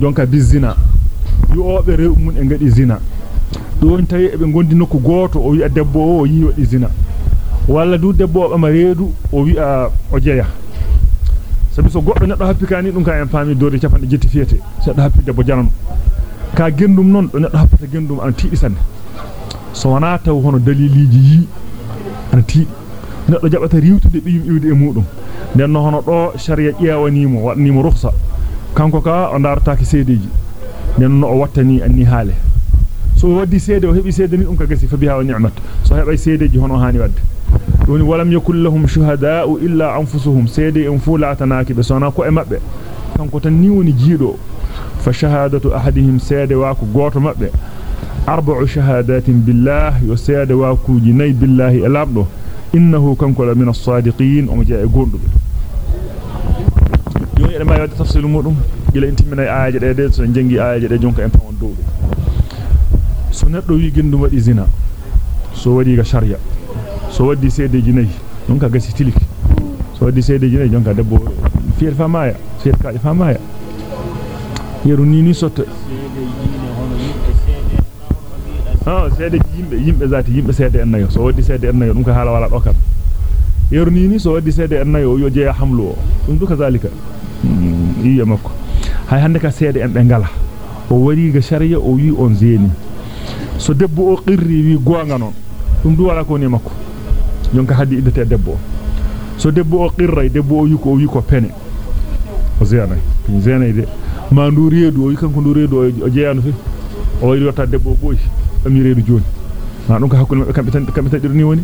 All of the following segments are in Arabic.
jonka bizina yobe rew mun e ngadi zina don tawi e be gondi nokku goto o wi'a debbo o yi wadi zina walla du debbo o bama reedu o wi'a o jeya sabi so goddo neddo happikani dum ka en fami dori capande jetti fiyete so do happi debbo janan ka gendum non do neddo happata gendum an tiidi sanne so wana taw hono daliliji yi an tiidi neddo jabata riwtude biyum iwde e mudum den no hono do sharia ƴewanimo wadnimo rukhsa kanko ka o dartaaki seedeji den no o wattani anni haale so waddi seede o hebi seede ni dum ka gasi fa biha wa ni'mat so hebay seedeji hono hani wadde doni walam yakul lahum shuhadaa'u illa anfusuhum seede en fu laatanaki be sona ko e mabbe kanko tan ni woni jiido fa shahadatu ahadihim seede wa ko goto mabbe arba'u shahadatin billah yo seede wa kuji nay billahi elabdo innahu kanko la min as-sadiqin o jaa e gondube joni ede mayo tafsilu mudum gila intimina aaje de de so jangi aaje de jonka en pawon dow so neddo wi gendum wadi zina so wadi ga sharia so waddi seedeji nayi jonka gasi tiliki so waddi seedeji nayi jonka debbo fiir famaya fiir kaaje famaya yeru ni ni sotta ah seedeji yimbe yimbe zati yimbe seede en nayo so waddi seede en nayo dum ko hala wala do yeru ni ni so waddi seede en nayo yo jeya hamlu o dum duka zalika iya makko hay hande ka seede en be ngala o wari ga sharia o wi on zeni so debbo o qirri wi goonga non dum du wala ko ni makko jonka haddi iddete debbo so debbo o qirray debbo o wi ko o wi ko pene o zena zena ide ma ndu reedu o wi kanko ndu reedu o jeyano fi o wari wata debbo boyi ami reedu joni ma dum ka hakkunde kambe tan kambe tan ni woni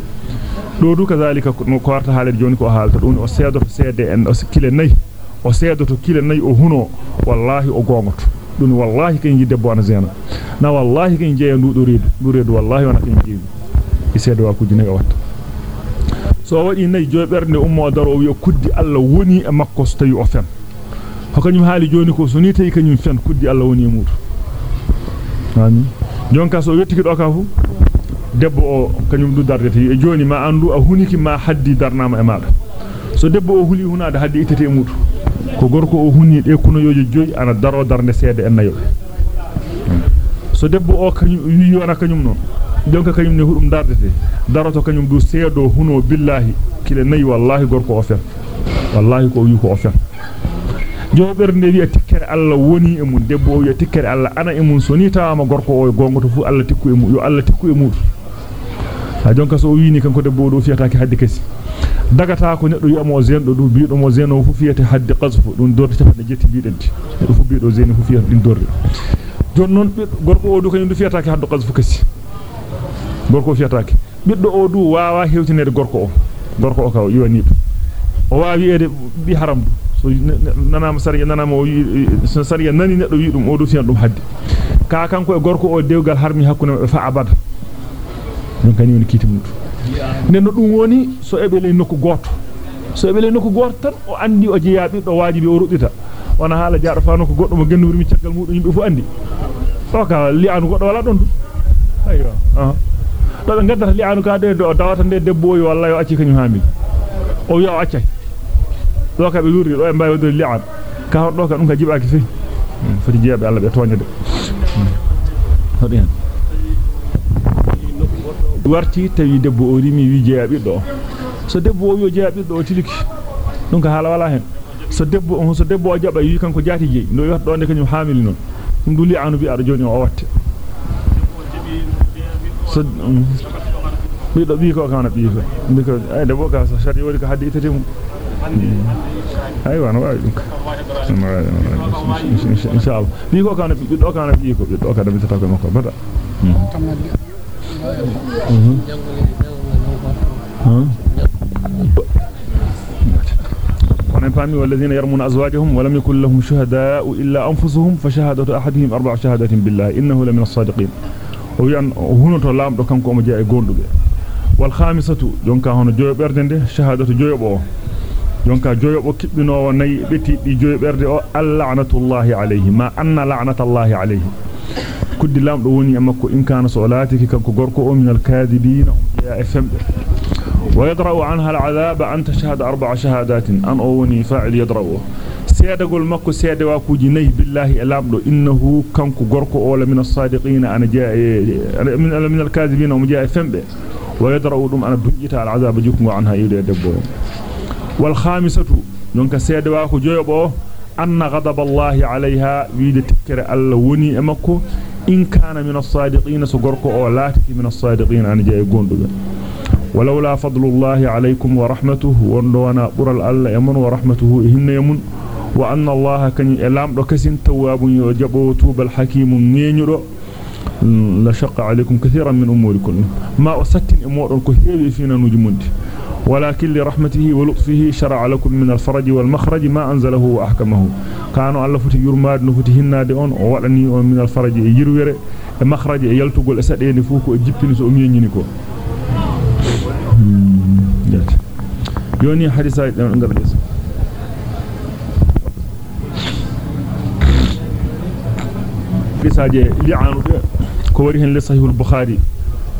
do du kazalika no ko warta haalede joni ko haalta dum o seedoto seede en o kile nay o seedoto kile nay o huno wallahi o gongoto dum wallahi ken yi debbo ana zena na wallahi ken jeya ndu reedu ndu reedu wallahi wana ken jeewi e seedo wa kujine o watta so wadi nay joyberde ummo daro wi kuddi alla woni e makko so tawi o fen hakanyum haali joni ko so ni tawi kanyum fen kuddi alla woni e mudu amin jonka so yettiki do ka fu debbo o kanyum du dardete e joni ma andu a huniki ma haddi darnama e maada so debbo o huli hunade haddi itete e mudu ko gorko o hunni de kuno yojo joyi ana daro darne seede en nayo so debbo o kanyum wi wana kanyum non jonka kanyum ne hudum dardete daroto kanyum du seedo huno billahi kile nayi wallahi gorko o fen wallahi ko wi ko o fen joberde wi tikkere alla woni e mun debbo wi tikkere alla ana e mun soni tawama gorko o gongoto fu alla tikku e mu yo alla tikku e mudu ha jonka so wini kanko debbo do fiyataake hadde kesi dagata ko neddo yamo zendo du biido mo zeno fu fiyate hadde qazfu dun dorde tafade jetti biidenti neddo fu biido zeni fu fiyata din dorde jon non gorko o du kanyum du fiyataake hadde qazfu kesi gorko fiyataake biddo o du waawa hewtinede gorko o gorko o ka yiwani o waawi ede bi haram so nanama sariya nanama o sariya nani neddo wi dum o du fiyan dum hadde ka kanko e gorko o dewgal harmi hakkunde be fa abada non kany woni kiti mudu nenno dum woni so ebele nokku goto so ebele nokku goto tan o andi o jeya biddo wajibi o rudita wana hala jaado fa nokku goddo mo gennuri mi caggal mudum yimbe fu andi to ka li'anu goddo wala don du aywa ah do be gaddata li'anu ka de do dawata de debbo yo wallahi o acci kanyum hamil o yo accay do ka be lurri do e mbay wadde li'an ka do ka dum ka jibaki fi fati jeebe Allah be toñade hodi hen warti tawi debbo o rimi wi jeya biddo so debbo o wi jeya biddo o tiliki ka hala wala hen so debbo on so debbo o jaba wi kanko jati jeyi no yotta do ne kanyum hamil non dum duli anu bi ar joni o watte so biddo bi ko kana bi ko bi ko ay debbo ka so shari wori ko haddi itete mum aywa no wawi dum inshallah bi ko kana bi do kana bi ko bi do kana bi tata ko makko bada ونفهمي والذين يرمون أزواجهم ولم يكن لهم شهداء إلا أنفسهم فشهادة أحدهم أربع شهادات بالله إنه لمن الصادقين. ويان هنا تلام دو كانكو مجاء غوندو والخامسة جونكا هنا جوي بردنده شهادة جوي بو. جونكا جوي بو كبنو ناي بيتي دي جوي برده اللعنة الله عليه ما أن لعنة الله عليه. Kuddi lamdo woni makko in kana solatiki kanko gorko o min al-kadibin ya fm wa yadra'u anha al-'adhab an tashhad arba'a shahadatin an o woni fa'il yadra'u seedagol makko seede waakuji nayi billahi e lamdo innahu kanku gorko o la min as-sadiqin ana jaa min min al-kadhibin um jaa fembe wa yadra'u dum ana dunjita al-azab jukungo anha yude debbo wal khamisatu donc seede waaku joyobo anna ghadab Allah alayha wiide tikkere alla woni e makko min as-sadiqin so gorko o laati min as-sadiqin ana jaa gondugo ولولا فضل الله عليكم ورحمته وندونا برال الله يمن ورحمته إهن يمن. وأن الله كان إلام دو كسين تواب يجبو توب الحكيم نينيرو. لشق عليكم كثيرا من أموركم. ما أستن أمور كثير فينا نجمند ولكن لرحمته ولطفه شرع لكم من الفرج والمخرج ما أنزله وأحكمه. كانوا الله فتي يرماد نفتي هنادي أون وأني من الفرج يجروير المخرج يلتقل أسدين فوكو جبتني سأمينينيكو يوني حديثة نقرأ bisaje li'anude ko wari hen le sahihul bukhari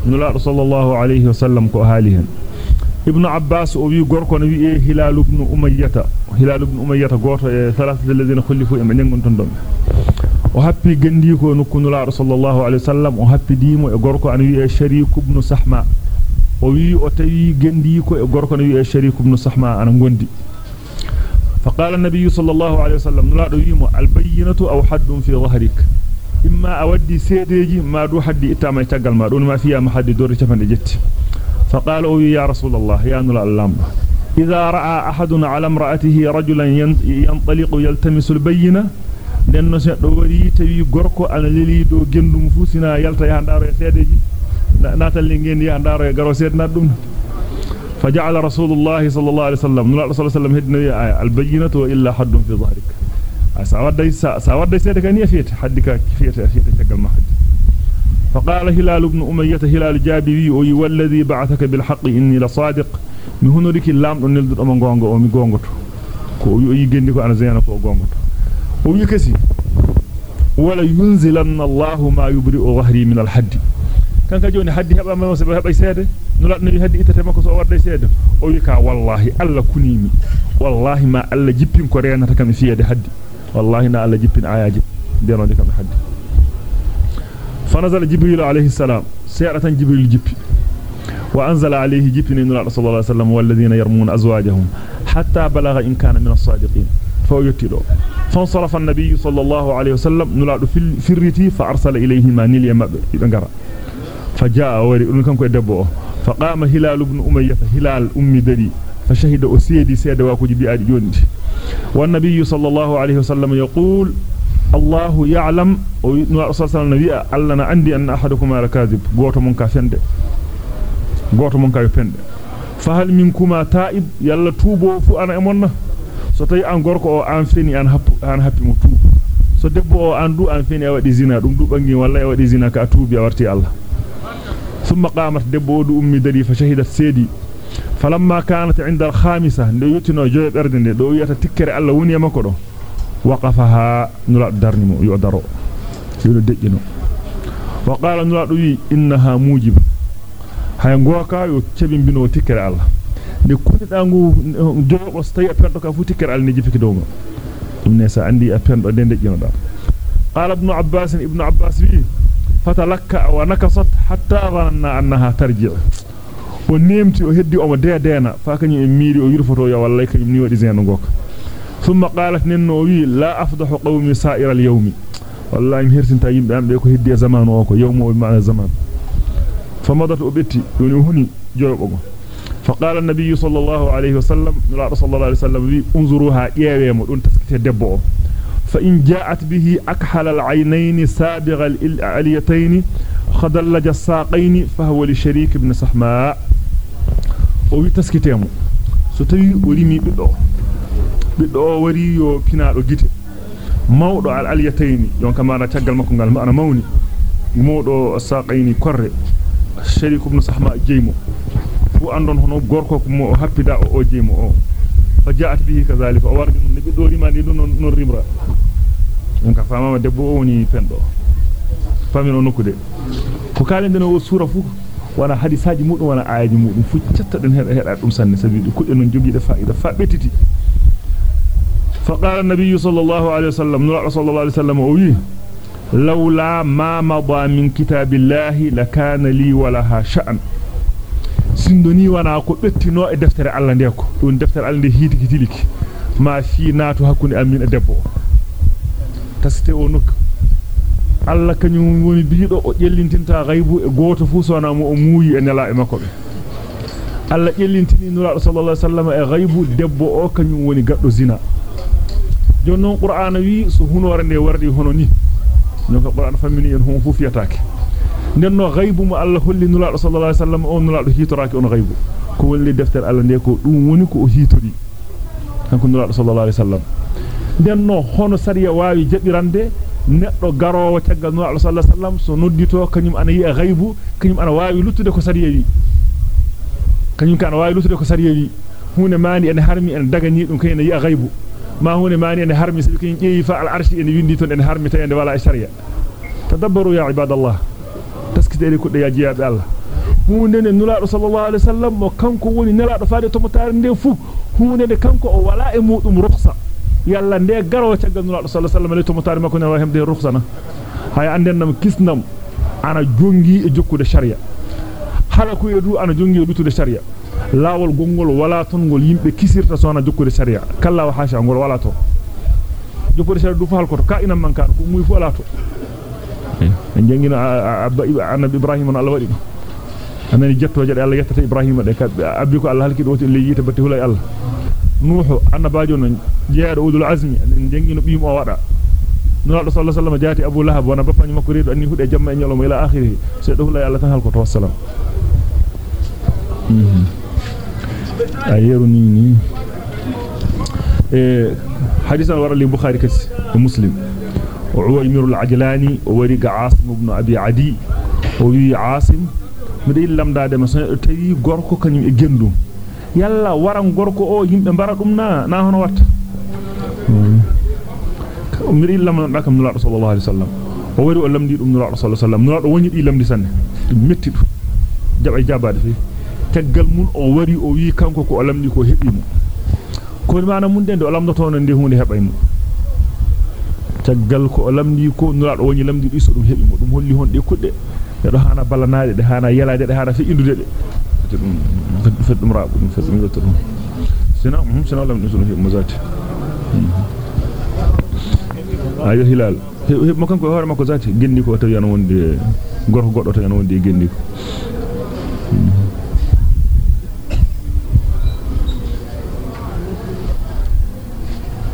nula sallallahu alayhi wa sallam ko haali hen ibnu abbas o wi gorko no wi e hilal ibn umayyah hilal ibn umayyah goto e thalathatu alladhina khulifu e mengon ton o happi gandi ko nokku nula sallallahu alayhi wa sallam o happi dimo e gorko an wi e sharik ibn sahma o wi o tawi gandi ko e gorko no wi e sharik ibn sahma ana gondi فقال النبي صلى الله عليه وسلم لا دويمو البينة أو حد في ظهرك imma a waddi seedeji ma du haddi ittama e tagal ma don ma fiya ma haddi فقال أوي يا رسول الله يا نلع اللامبة إذا رأى أحد على امرأته رجلا ينطلق يلتمس البينة لأنه سيقول يتبي قرق أن يليد جند مفوسنا يلتا يهندار يسيدي ناتل لنجين يهندار يقرو سيدنا الدون فجعل رسول الله صلى الله عليه وسلم نلع الله صلى الله عليه وسلم هدنا البينة وإلا حد في ظهرك سأود سيدك أن يفيت حدك كيفية أفيت تقل حد فقال هلال بن أمية هلال جابي وي والذي بعثك بالحق إني لصادق ko o yi gendi ko ana zeyna ko gongoto o wi kasi wala yunzilanna Allahu ma yubri'u dhahri min al-hadd kanka joni haddi heba ma so heba seede no ladno wi haddi itete makko so warda seede o wi ka wallahi alla kunimi wallahi ma alla jippin ko renata kam fiyade haddi والله نا الله جبين آياجي دينو دي كم حد فنزل جبريل عليه السلام. سيرة جبريل جبي وأنزل عليه الله صلى الله عليه وسلم والذين يرمون أزواجهم حتى بلغ إن كان من الصادقين. فهو يتلو فانصرف النبي صلى الله عليه وسلم. نلعب في الرتي فأرسل إليه ما نيل يمبر فجاء وري أنكم كدبوه فقام هلال بن أمية هلال أمي دري فشهد أسيدي سيد واكو جبي آدي والنبي صلى الله عليه وسلم يقول الله يعلم ورسول صلى الله عليه وسلم ألنا عندي أن أحدكما لكاذب قوت منك فند قوت منك يفند فهل منكما تائب يلا توبو فو أنا أمنا happu an happi mo tuubu so debbo o an du an feni a wadi zina dum du bangi walla e wadi zina ka tuubi a warti Allah thumma qamat debbo o du ummi dari fa shahidat sedi فلما كانت عند الخامسة يتنو جوي بردن دو يتا تكر الله وني darnimo innaha mujib hay ngoka yo cebimbino tikkere Allah de kuniɗa ngu jogo so tawi a perdo ka fu tikkere Allah ne jifiki dowgo dum ne sa andi a pendo de dejjinoɗa qala ibn abbas ibn abbas wi fatalakka wa nakasat hatta dhanna annaha tarji' o nemti o heddi o mo de deena fa kany e miiri o yurfoto ya wallahi kany ni wadi zeno goka ثم قالت ننوي لا أفضح قومي سائر اليوم. والله مهرسن تايم بأم بيكو هدية زمان ووكو يوم ومعنى زمان. فمضت أبتي ينوهني جعبه فقال النبي صلى الله عليه وسلم نرى رسول الله عليه وسلم انظروها يوم ونتسكت دبعه فإن جاءت به أكحل العينين سابغ العليتين خدلج الساقين فهو لشريك ابن سحماء. وبتسكتهم ستبي ولمي بالله o biddo biddo wari yo pinaado gite mawdo al alyataini yon kamana tagal makko gal ana mawni mawdo saqaini korre sharik ibn sahma jeymo fu andon hono gorko ko mo happida o jeymo o fajaat bihi kazalika o wardi non biddo rimani dun non rimra on ka famama debbo o woni pendo famino nokkude ko kalenden o sura fu wana hadisaji mudum wana ayaji mudum fu ciatta den heda heda dum sanne sabi kudde non jogiide faida fa betiti فقال النبي صلى الله عليه وسلم نرى صلى الله عليه وسلم أوي لولا ما مضى من كتاب الله لكان لي ولها شأن. سندني وأنا أقول بتنوع الدفتر على نيكو دون دفتر على نهيدي كتلك ما في ناتو هكوني أمين أدبو. تستيو نك Allah kanyum woni biido o jellintinta gaybu e goto fu sona mo o muuyi e nela e makobe Allah jellintini nuraa sallallahu alaihi wasallam e gaybu debbo o kanyum woni gaddo jonnon qur'ana wi so hunore ne wardi hono ni ko qur'an famini en hon fu fiyataake nenno ghaibu mo Allah holli nula sallallahu alaihi wasallam on nula do hitoraki on ghaibu ko wolli defter Allah de ko dum woni ko o hitori kanko nula sallallahu alaihi wasallam nenno hono sariya waawi jabirande neddo garowo taggal nula sallallahu alaihi wasallam so noddito kanyum ana yi ghaibu kanyum ana waawi luttude ko sariya wi kanyum kan waawi luttude ko sariya wi hunde mani en harmi en dagani dum kayna yi ghaibu jeeyi fa al arshi en windi ton en harmi tayende wala sariya tadabbaru ya ibadallah taskitede kudde ya jiyaabe Allah hunde ne nulaado sallallahu alaihi wasallam mo kanko woni nelaado faade to motare nde fu hunde ne kanko o wala e mudum rukhsa yalla nde garo tagal nulaado sallallahu alaihi wasallam to motare makko ne wa hemde rukhsa na hay andennam kisnam ana jongi e jokkude sharia hala ko yedu ana jongi e lutude sharia lawol gongol wala ton gol yimbe kisirta sona jokkude sharia kala wa hasha gol wala to jokkude sharia du fal ko ka inam man kan ko muy fu wala to en jangina annabi ibrahim on Allah wadi anani jettoje Allah yettata ibrahim de abbi ko Allah halki do to leyita batti hulay Allah nuhu annabajo non jeedo udul azmi en jangino biimo o wada nulaado sallallahu alaihi wasallam jaati abu lahab wana bafani makko reedo anni hude jamma e nyolo ila akhirih se do hulay Allah tan halko to wassalam ayeru ni ni e hadisan wara li bukhari kasi muslim وعويمر العجلاني ووريق عاصم بن أبي عدي ووي عاصم مدي لمدade ma so tawi gorko kanyum e gendum yalla waran gorko o yimbe bara dum na na hono watta miri lamna dakam nula sallallahu alaihi wasallam o wari o lamdi dum nula sallallahu alaihi wasallam nula do woni di lamdi sanne metti jaba jabade fi teggal mun o wari o wi kanko ko o lamdi ko hebimo ko maana mun den do lamdoto non de hunde hebay mo taggal ko lamdi ko nulaado woni lamdi do so dum hebi mo dum holli hon de kudde de do hana balanaade de hana yelaade de hana fi indude de dum fedum raabu dum fedum yoto dum sina hum sina lamdi so dum hebi mo zati ayo hilal hebi mo kanko hoore makko zati gendi ko tawi yana wonde gorko goddo to yana wonde gendi ko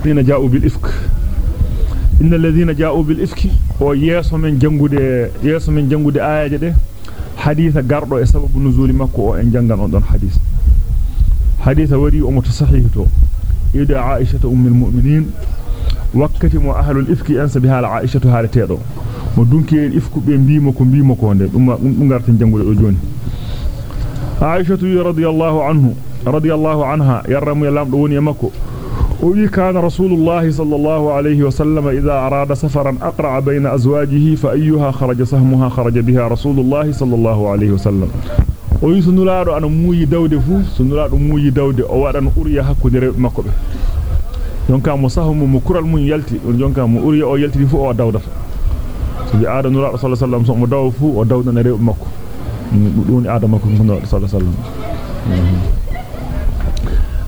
حين جاءوا بالإفك. إن الذين جاءوا بالإفك ويسو من جنغود يسو من جنغود آية دي حديث غاردو سبب نزول مكو إن جنغان اون حديث. حديث وري أو متصحيح. تو إذا عائشة أم المؤمنين وقت مو أهل الإفك أنس بها عائشة هالتيدو dunki ifku be mbimo ko mbimo ko nde dum dum garten jangude do joni Aisha radhiyallahu anhu radhiyallahu anha yarramu yalam do woni makko قل كان رسول الله صلى الله عليه وسلم إذا أراد سفرا أقرع بين أزواجه فأيها خرج سهمها خرج بها رسول الله صلى الله عليه وسلم. وي سنلار أن موي داود فو سنلار موي داود أوادن أريا حق نريب مكب يونكا مصهم مكر المن يلتي يونكا مؤريا أو يلتي فو أو داود فو. سبي آدن نلار صلى الله عليه وسلم سمو داود فو أو داود نريب مكب دون آدم مكب صلى الله عليه وسلم.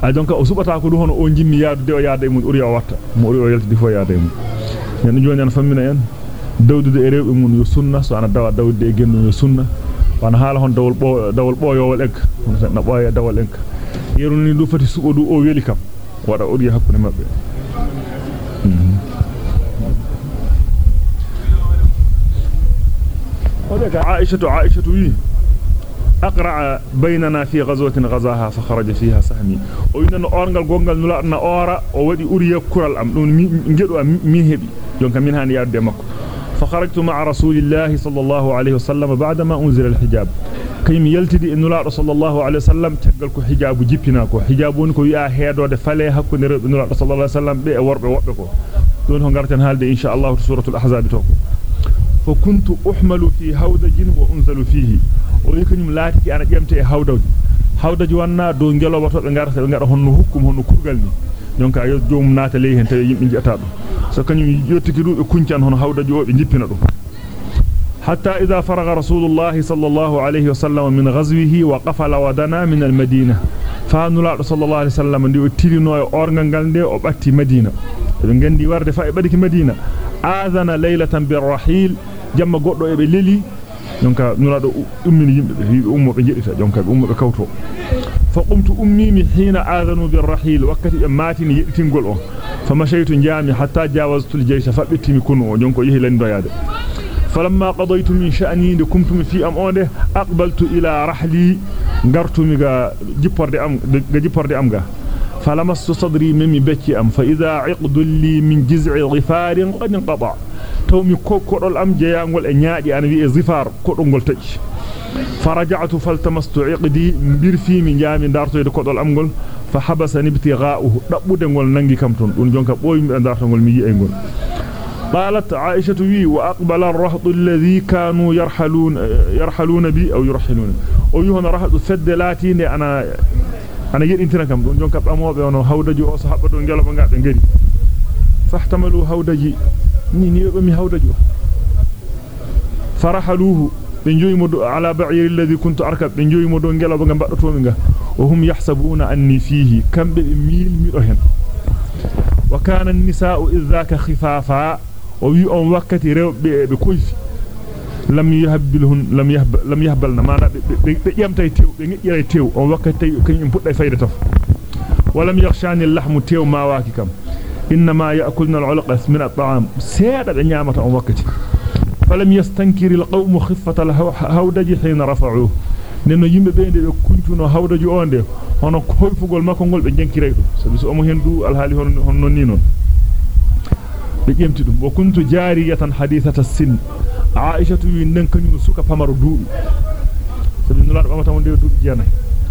A donc o subata ko du hono o jinni yaadude o yaada e mun uri o watta mo uri o yaltidi fo yaada e mun en joni an fammina en dawdude e rewbe mun yo sunna so ana dawa dawdude e gennu yo sunna wana haala hon dawol bo dawol boyowol egg na boye dawol egg yeruni du fati subo du o weli kam wada uri hakkunde mabbe ودك عائشة عائشة وي أقرع بيننا في غزوة غزاها فخرج فيها سهمي. وإننا أورنغال غونغال نلاتنا أورا وودي أوريا كورال أم دون نجدوا مين هبي؟ يونك من هاني يارد مكو. فخرجت مع رسول الله صلى الله عليه وسلم بعدما أنزل الحجاب. كيم يلتدي إن نلات صلى الله عليه وسلم تقلك حجاب جيبناكو حجابون كو يا هيدو fale hakku نلات صلى الله عليه وسلم worbe wobbe ko don ho garten halde insha Allah suratul ahzab to فكنت أحمل في هودج وأنزل فيه ويكنم لاتي أنا جمت هودج hukkum honno kurgal ni jonka yo joom naata ley hen tawi yimbe jetta dum so kanyum yottiki dum be kuncan hono hawdaji o be jippina dum حتى إذا فرغ رسول الله صلى الله عليه وسلم من غزوه وقفل ودنا من المدينة فانولا صلى الله عليه وسلم ndi o tirino e orgal ngal de o batti Madina be gandi warde fa e badiki Madina azana laylatan birrahil jamma goddo e be leli jonka nulado ummini yimbe be ummo be jedita jonka be ummo be kawto fa qumtu ummimi hina azanu birrahil wakati matini yeditingol on fa mashaytu jami hatta jawaztu aljaysh fa bittimi kunu jonko yehi doyade فلما قضيت من شأني لكمت في أم أونده أقبلت إلى رحلي غرتمي جيبورد أم جيبورد أمغا فلمست صدري ممي بكي أم فإذا عقد لي من جزع غفار قد انقطع. تومي كوكودول أم جيانغول إنيادي أنا زفار كودونغول تج. فرجعت فالتمست عقدي مبير من جامي دارتو يدو كودول أمغول فحبسني ابتغاؤه. kam ton dun jonka boymi dartongol mi yi engol قالت عائشة وي وأقبل الرهط الذي كانوا يرحلون يرحلون بي أو يرحلون. أو يهون رهط السدلاتين أنا أنا يد انتنا كم دون جون كاب أموبة ونو هودجي أو صحابة دون جلو بنغا بنغري فاحتملوا هودجي ني ني بمي هودجي فرحلوه بنجوي مدو على بعير الذي كنت أركب بنجوي مدو جلو بنغا بقرطو منغا وهم يحسبون أني فيه كم بميل مئة وكان النساء إذ ذاك خفافا o wi on wakkati rewbe be koyfi. Lam yahbilhun lam yahb lam yahbalna mana be yamtay tew be ngejjira tew on wakkati kanyum pudday fayda taf walam yakhshani al-lahm tew ma waki kam inma ya'kulna al-ulqas min at-ta'am seeda be nyamata on wakkati falam yastankiri al-qawm khiffata al-hawdaji hina rafa'uhu nenno yimbe be de kuncuno hawdaji onde hono koyfugol makko gol be jankiray dum sabi so omo hendu alhaali hon hon non ni non be jemti dum wa kuntu jariyatan hadithata sin aishatu nden kanyum suka pamaro duubi sabi nula do bamata wonde duubi jena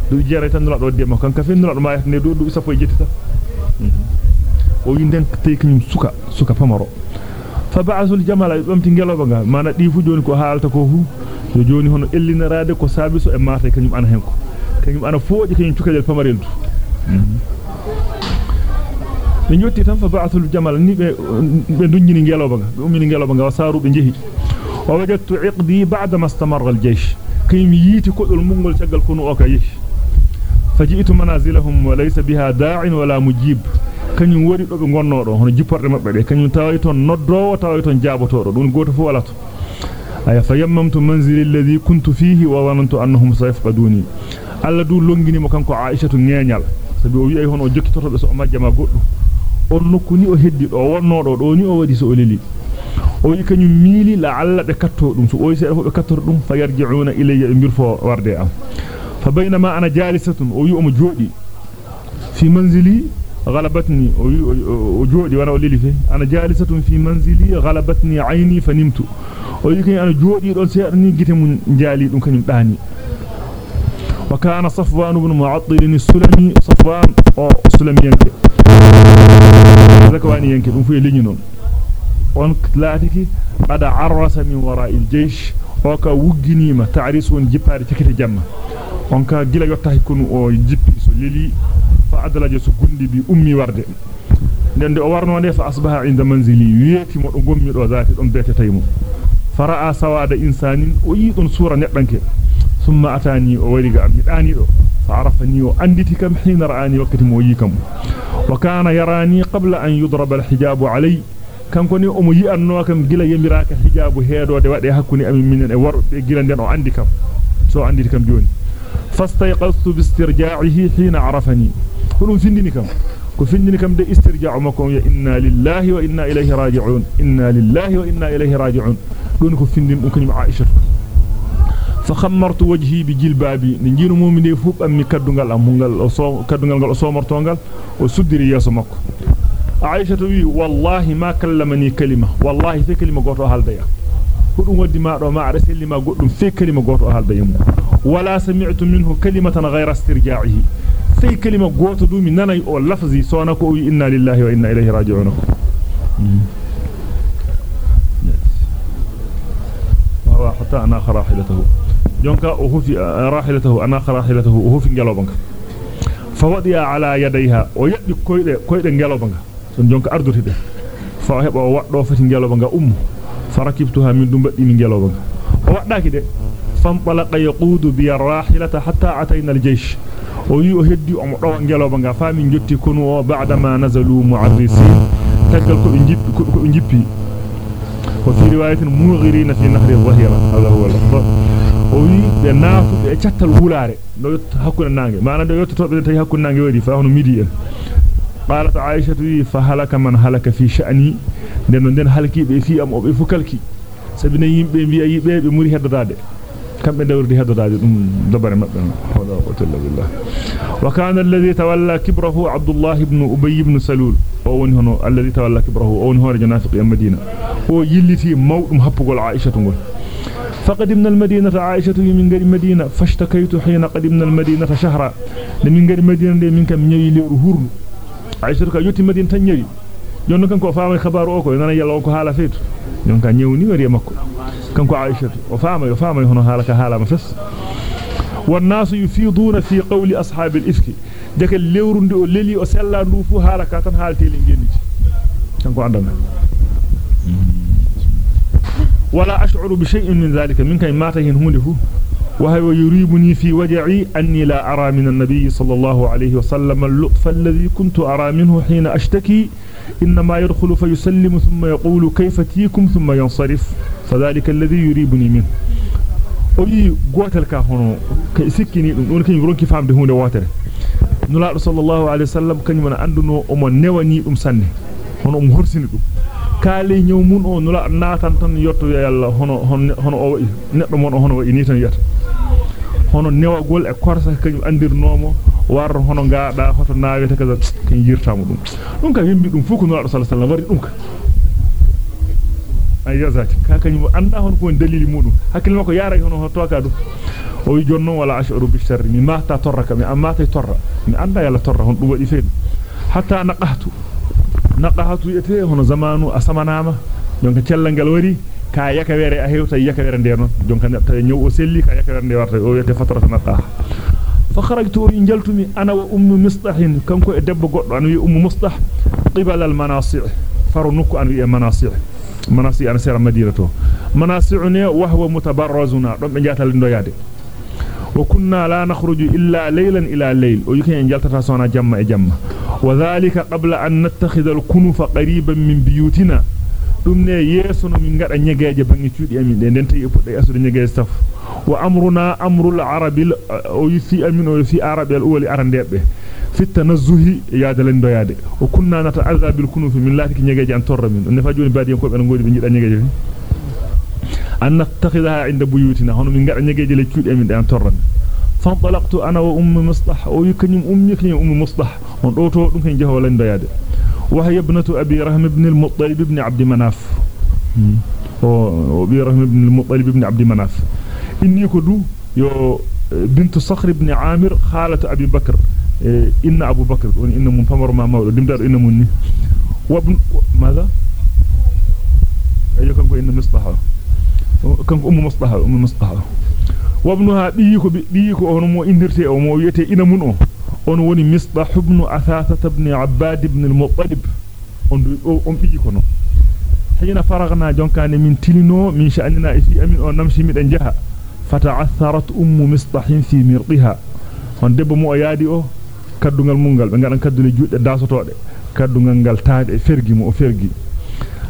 duubi jena tan nula do demo kan ka fen nula do mayat ne duubi sappo jettita o wi nden tay kanyum suka suka pamaro fa ba'athu al-jamala bamti ngeloba ga mana di fu joni ko haalta ko hu so joni hono ellinarade ko sabiso e mata kanyum ana hen ko kanyum ana fooji kanyum cukajel pamarel du be nyotti tan fa ba'athul jamal ni be be dunjini ngeloba ga be ummini ngeloba ga wasaru be jehi فوجدت عقدي بعدما استمر الجيش. قيم ييتي كدل مونغول تغال كونو اوكاي فجئت منازلهم وليس بها داع ولا مجيب. كني وري دوغ غونودو هون جيبورد مابدي كني تاويتون نودو تاويتون جابتودو دون غوتو فو ولاتو. اي فيممت منزلي الذي كنت فيه وظننت أنهم سيفقدوني. الله دو لونغيني مو كانكو عائشة نينيال سبي وي اي هون أو جوكي توتو بسو ما غودو أو نوكوني أو هيدي أو ونودو دوني أو وادي سو o yi kanyum la alla be katto dum so o yi be katto dum fa ilayya birfo warde am fa baynama ana jalisatun o o mo jodi fi manzili غلبتني wana o leli fe ana jalisatun fi manzili غلبتني عيني فنمت ana jodi don seedani gite mun jali dum kanyum dani وكان صفوان بن معطل السلمي صفوان أو سلمي زكواني ينكي دum fu e leñi non on laatiki ada arrasa min wara'i al-jaysh o ka wugginima ta'ris won jippaade cikete jamma on ka gila yotta kunu o jippi so leli fa adalaje so gundi bi ummi warde nende o warno de fa asbaha inda manzili wieti mo do gommi do zaati don bete taymo fara'a sawada insanin o yi don sura neddanke ثم أتاني أوليغا أمداني له فعرفني وأندتي كم حين رآني وقت مويكم وكان يراني قبل أن يضرب الحجاب علي كان كوني أمو يأنو كم جلا يمراك حجاب هيدو دي وادي حكوني أمي من الور جلا دين عندي كم سو عندي كم جوني فاستيقظت باسترجاعه حين عرفني كنوا فيني كم كفيني كم دي استرجاع مكم يا إنا لله وإنا إليه راجعون إنا لله وإنا إليه راجعون دون كفيني ممكن عائشة فخمرت وجهي بجلبابي نجينو مومي فوب امي كدغال امغال أو كدغال غال سومرتونغال أو سودري ياسو مكو عائشة وي والله ما كلمني كلمة. والله في كلمة غوتو هالديا كودum ودي ما دو ما رسل ما غودum في كلمة غوتو هالديا ولا سمعت منه كلمة غير استرجاعه. في كلمة غوتو دومي ناناي أو لفظي. lillahi wa inna ilayhi raji'un وهو حتى أنا خراحلته jonka o hufi rahilatahu ana rahilatahu o hufi فوضي على يديها. ويدي كويده كويده نgeloba son jonka ardotide fa heba o waddo fati ngeloba nga ummu farakibtuha min dum baddi min ngeloba nga o waddaki de fam balaqa yaqudu bi arrahilata hatta atayna aljaysh o yi o heddi o mo do ngeloba nga fa min jotti kunu o ba'da ma nazalu mu'arrisin tagal ko be jippi ko be jippi wa fi riwayatin mughirina fi nahri adh-dhahira Allah huwa al-afdal o wi be naafu be ciatal wulare do hakkunde nange maana do yotto be tawi hakkunde nange wadi fa hono midi en قالت عائشة فهلك من هلك في شأني. دين دين هلكي بي أم أبي فكالكي سبني يمبي بي أي بي بمري هذا داد كم بندور دي هذا داد دبر مبنى. حول أقوت الله وكان الذي تولى كبره عبد الله بن أبي بن سلول. أون هنا الذي تولى كبره. أون هنا جنافق يم مدينة. هو يلتي موت محبق العائشة تقول. فقدمنا المدينة عائشة من غير المدينة فاشتكيت حين قدمنا المدينة شهرا. من غير المدينة من كم يلي رهور هورن aisha ka yotti madina tan nyawi jonno kanko o faama khabaru o ko nana yalla on ko haala feetu jon ka nyewni wari makko kanko aisha o faama o faama hono haala ka haala ma fes والناس يفيضون في قول أصحاب الإفك دك الليورند أو للي أو سلا نوفو حالك تن حالتي لنجينيت كنكو عندنا ولا أشعر بشيء من ذلك منك ما تهين هونده وهو يريبني في وجعي أني لا أرى من النبي صلى الله عليه وسلم اللطف الذي كنت أرى منه حين أشتكي. إنما يدخل فيسلم ثم يقول كيف تيكم ثم ينصرف. فذلك الذي يريبني منه. أي قوتل كهونو كيسكيني دون كي يقولون كيف عمده هون واتر نلا الله عليه وسلم كان من عندنا أم نواني أم سنة. هون أم دو kale ñew mun o nula natan tan yottu yalla hono hono o neddo mon hono o ni tan yatta hono newagol e korsa kany andirnomo war hono gaada hoto naawete kaza kany yirtamo dum dum ka yimbi dum fuku nulaado sallallahu alaihi wasallam wari dum ka ayazati ka kany anda hon ko dalili mudum hakkil mako yara hono hoto ka dum o wi jonnon wala ashuru bi sharri mi mata torraka mi amma tay torra mi anda yalla torra hon dum wadi feed hatta naqahtu naqahtu yete hono zamanu asamanama jonka cellangal wari ka yaka were a hewta yaka were nder non jonka taw nyaw o selli ka yaka were nder warta o yete fatrata naqah fa kharajtu injaltumi ana wa ummu mistahin kanko e debbo goddo an wi ummu mustah qibala al manasi' faru nukku an wi manasi' manasi' an sera madina to manasi'uni wa huwa mutabarrazuna don be jatal ndoyade wa kunna la nakhruju illa laylan ila layl o yuken jaltata sona jamma e jamma wa dhalika qabla an nattakhidha al-kunufa qariban min biyutina dum ne yeso no min ngada nyegeje bangi cuudi amin de den tayi pudde asude nyegeje saf wa amruna amrul arabil o yusi amin o yusi arabil awli arandebe fi tanazzuhi yaadalen doyade o kunna nata'azza bil kunuf min latiki nyegeje an torra min ne fa joni baadi ko be ngodi be jida nyegeje an nattakhidha inda buyutina hono min ngada nyegeje le cuudi amin de an torra فانطلقت أنا وام مصطح أو امي كنيم ام مصطح on do to dum doyade وهي ابنة أبي رحم بن المطلب بن عبد مناف. أبي رحم بن المطلب بن عبد مناف. إني كدو يو بنت صخر بن عامر خالة أبي بكر. إن أبو بكر. إن من فمر ما مولد دمدار إن مني وابن ماذا؟ أيها كنكو إن مصطحة كنكو أم مصطحة أم مصطحة وابنها بيكو بيكو أهنو مو إندرتي أو مو يتي إن منو on woni misbah ibn athatha ibn abbad ibn al-muttalib on on biji kono hayna faragna jonkane min tilino min sha'anina fi amin on namshi miden jaha fata'atharat ummu misbahin fi mirdiha on debbo mo yaadi o kaddungal mungal be ngadan kaddule judde dasotode kaddungal ngal taade fergi mo o fergi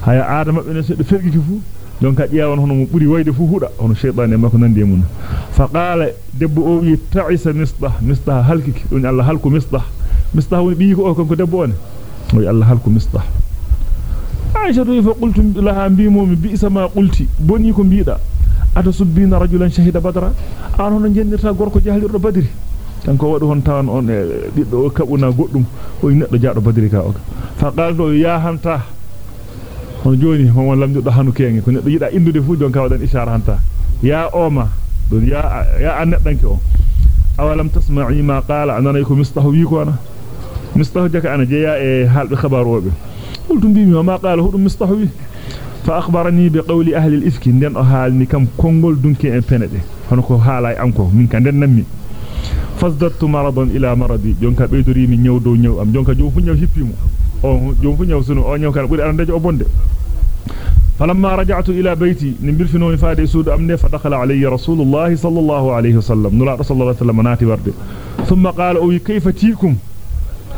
haya adama be ne seddo fergi fu jonka ƴeewon hono mo buri wayde fu huda hono sheytaane makko nande mun fa qala debbo o wi ta'isa misbah misbah halkiki don Allah halku misbah misbah woni biiko o kanko debbo on o Allah halku misbah Aisha to fa qultu laha bimo mi bi sama qulti boni ko biida ata subbina rajulan shahida badra an hono jennirta gorko jahlirdo badri kanko wadu hon tawan on e diddo o kabuna goddum o neddo jaado badri ka o fa qala do ya hanta on joni homo lamdido hanu kenge ko neddo yida indude fu don kawdan ishara hanta ya oma don ya ya annadanke o awalam tasma'i ma qala anana ko mistahu wi ko ana mistahu jaka ana jeya e halbe khabarobe qultu bimi ma qala hudum mistahu wi fa akhbarani bi qawli ahli al-ifk den o halni kam kongol dunki en penede hono ko haalay anko min ka den nammi fasdattu maradan ila maradi jonka beydori mi nyaw do nyaw am jonka jom fu nyaw hippimo o فلما رجعت إلى بيتي نمبر في نوم فادي سود أمني فدخل علي رسول الله صلى الله عليه وسلم نلا رسول الله صلى الله عليه وسلم ثم قال أوي كيف تيكم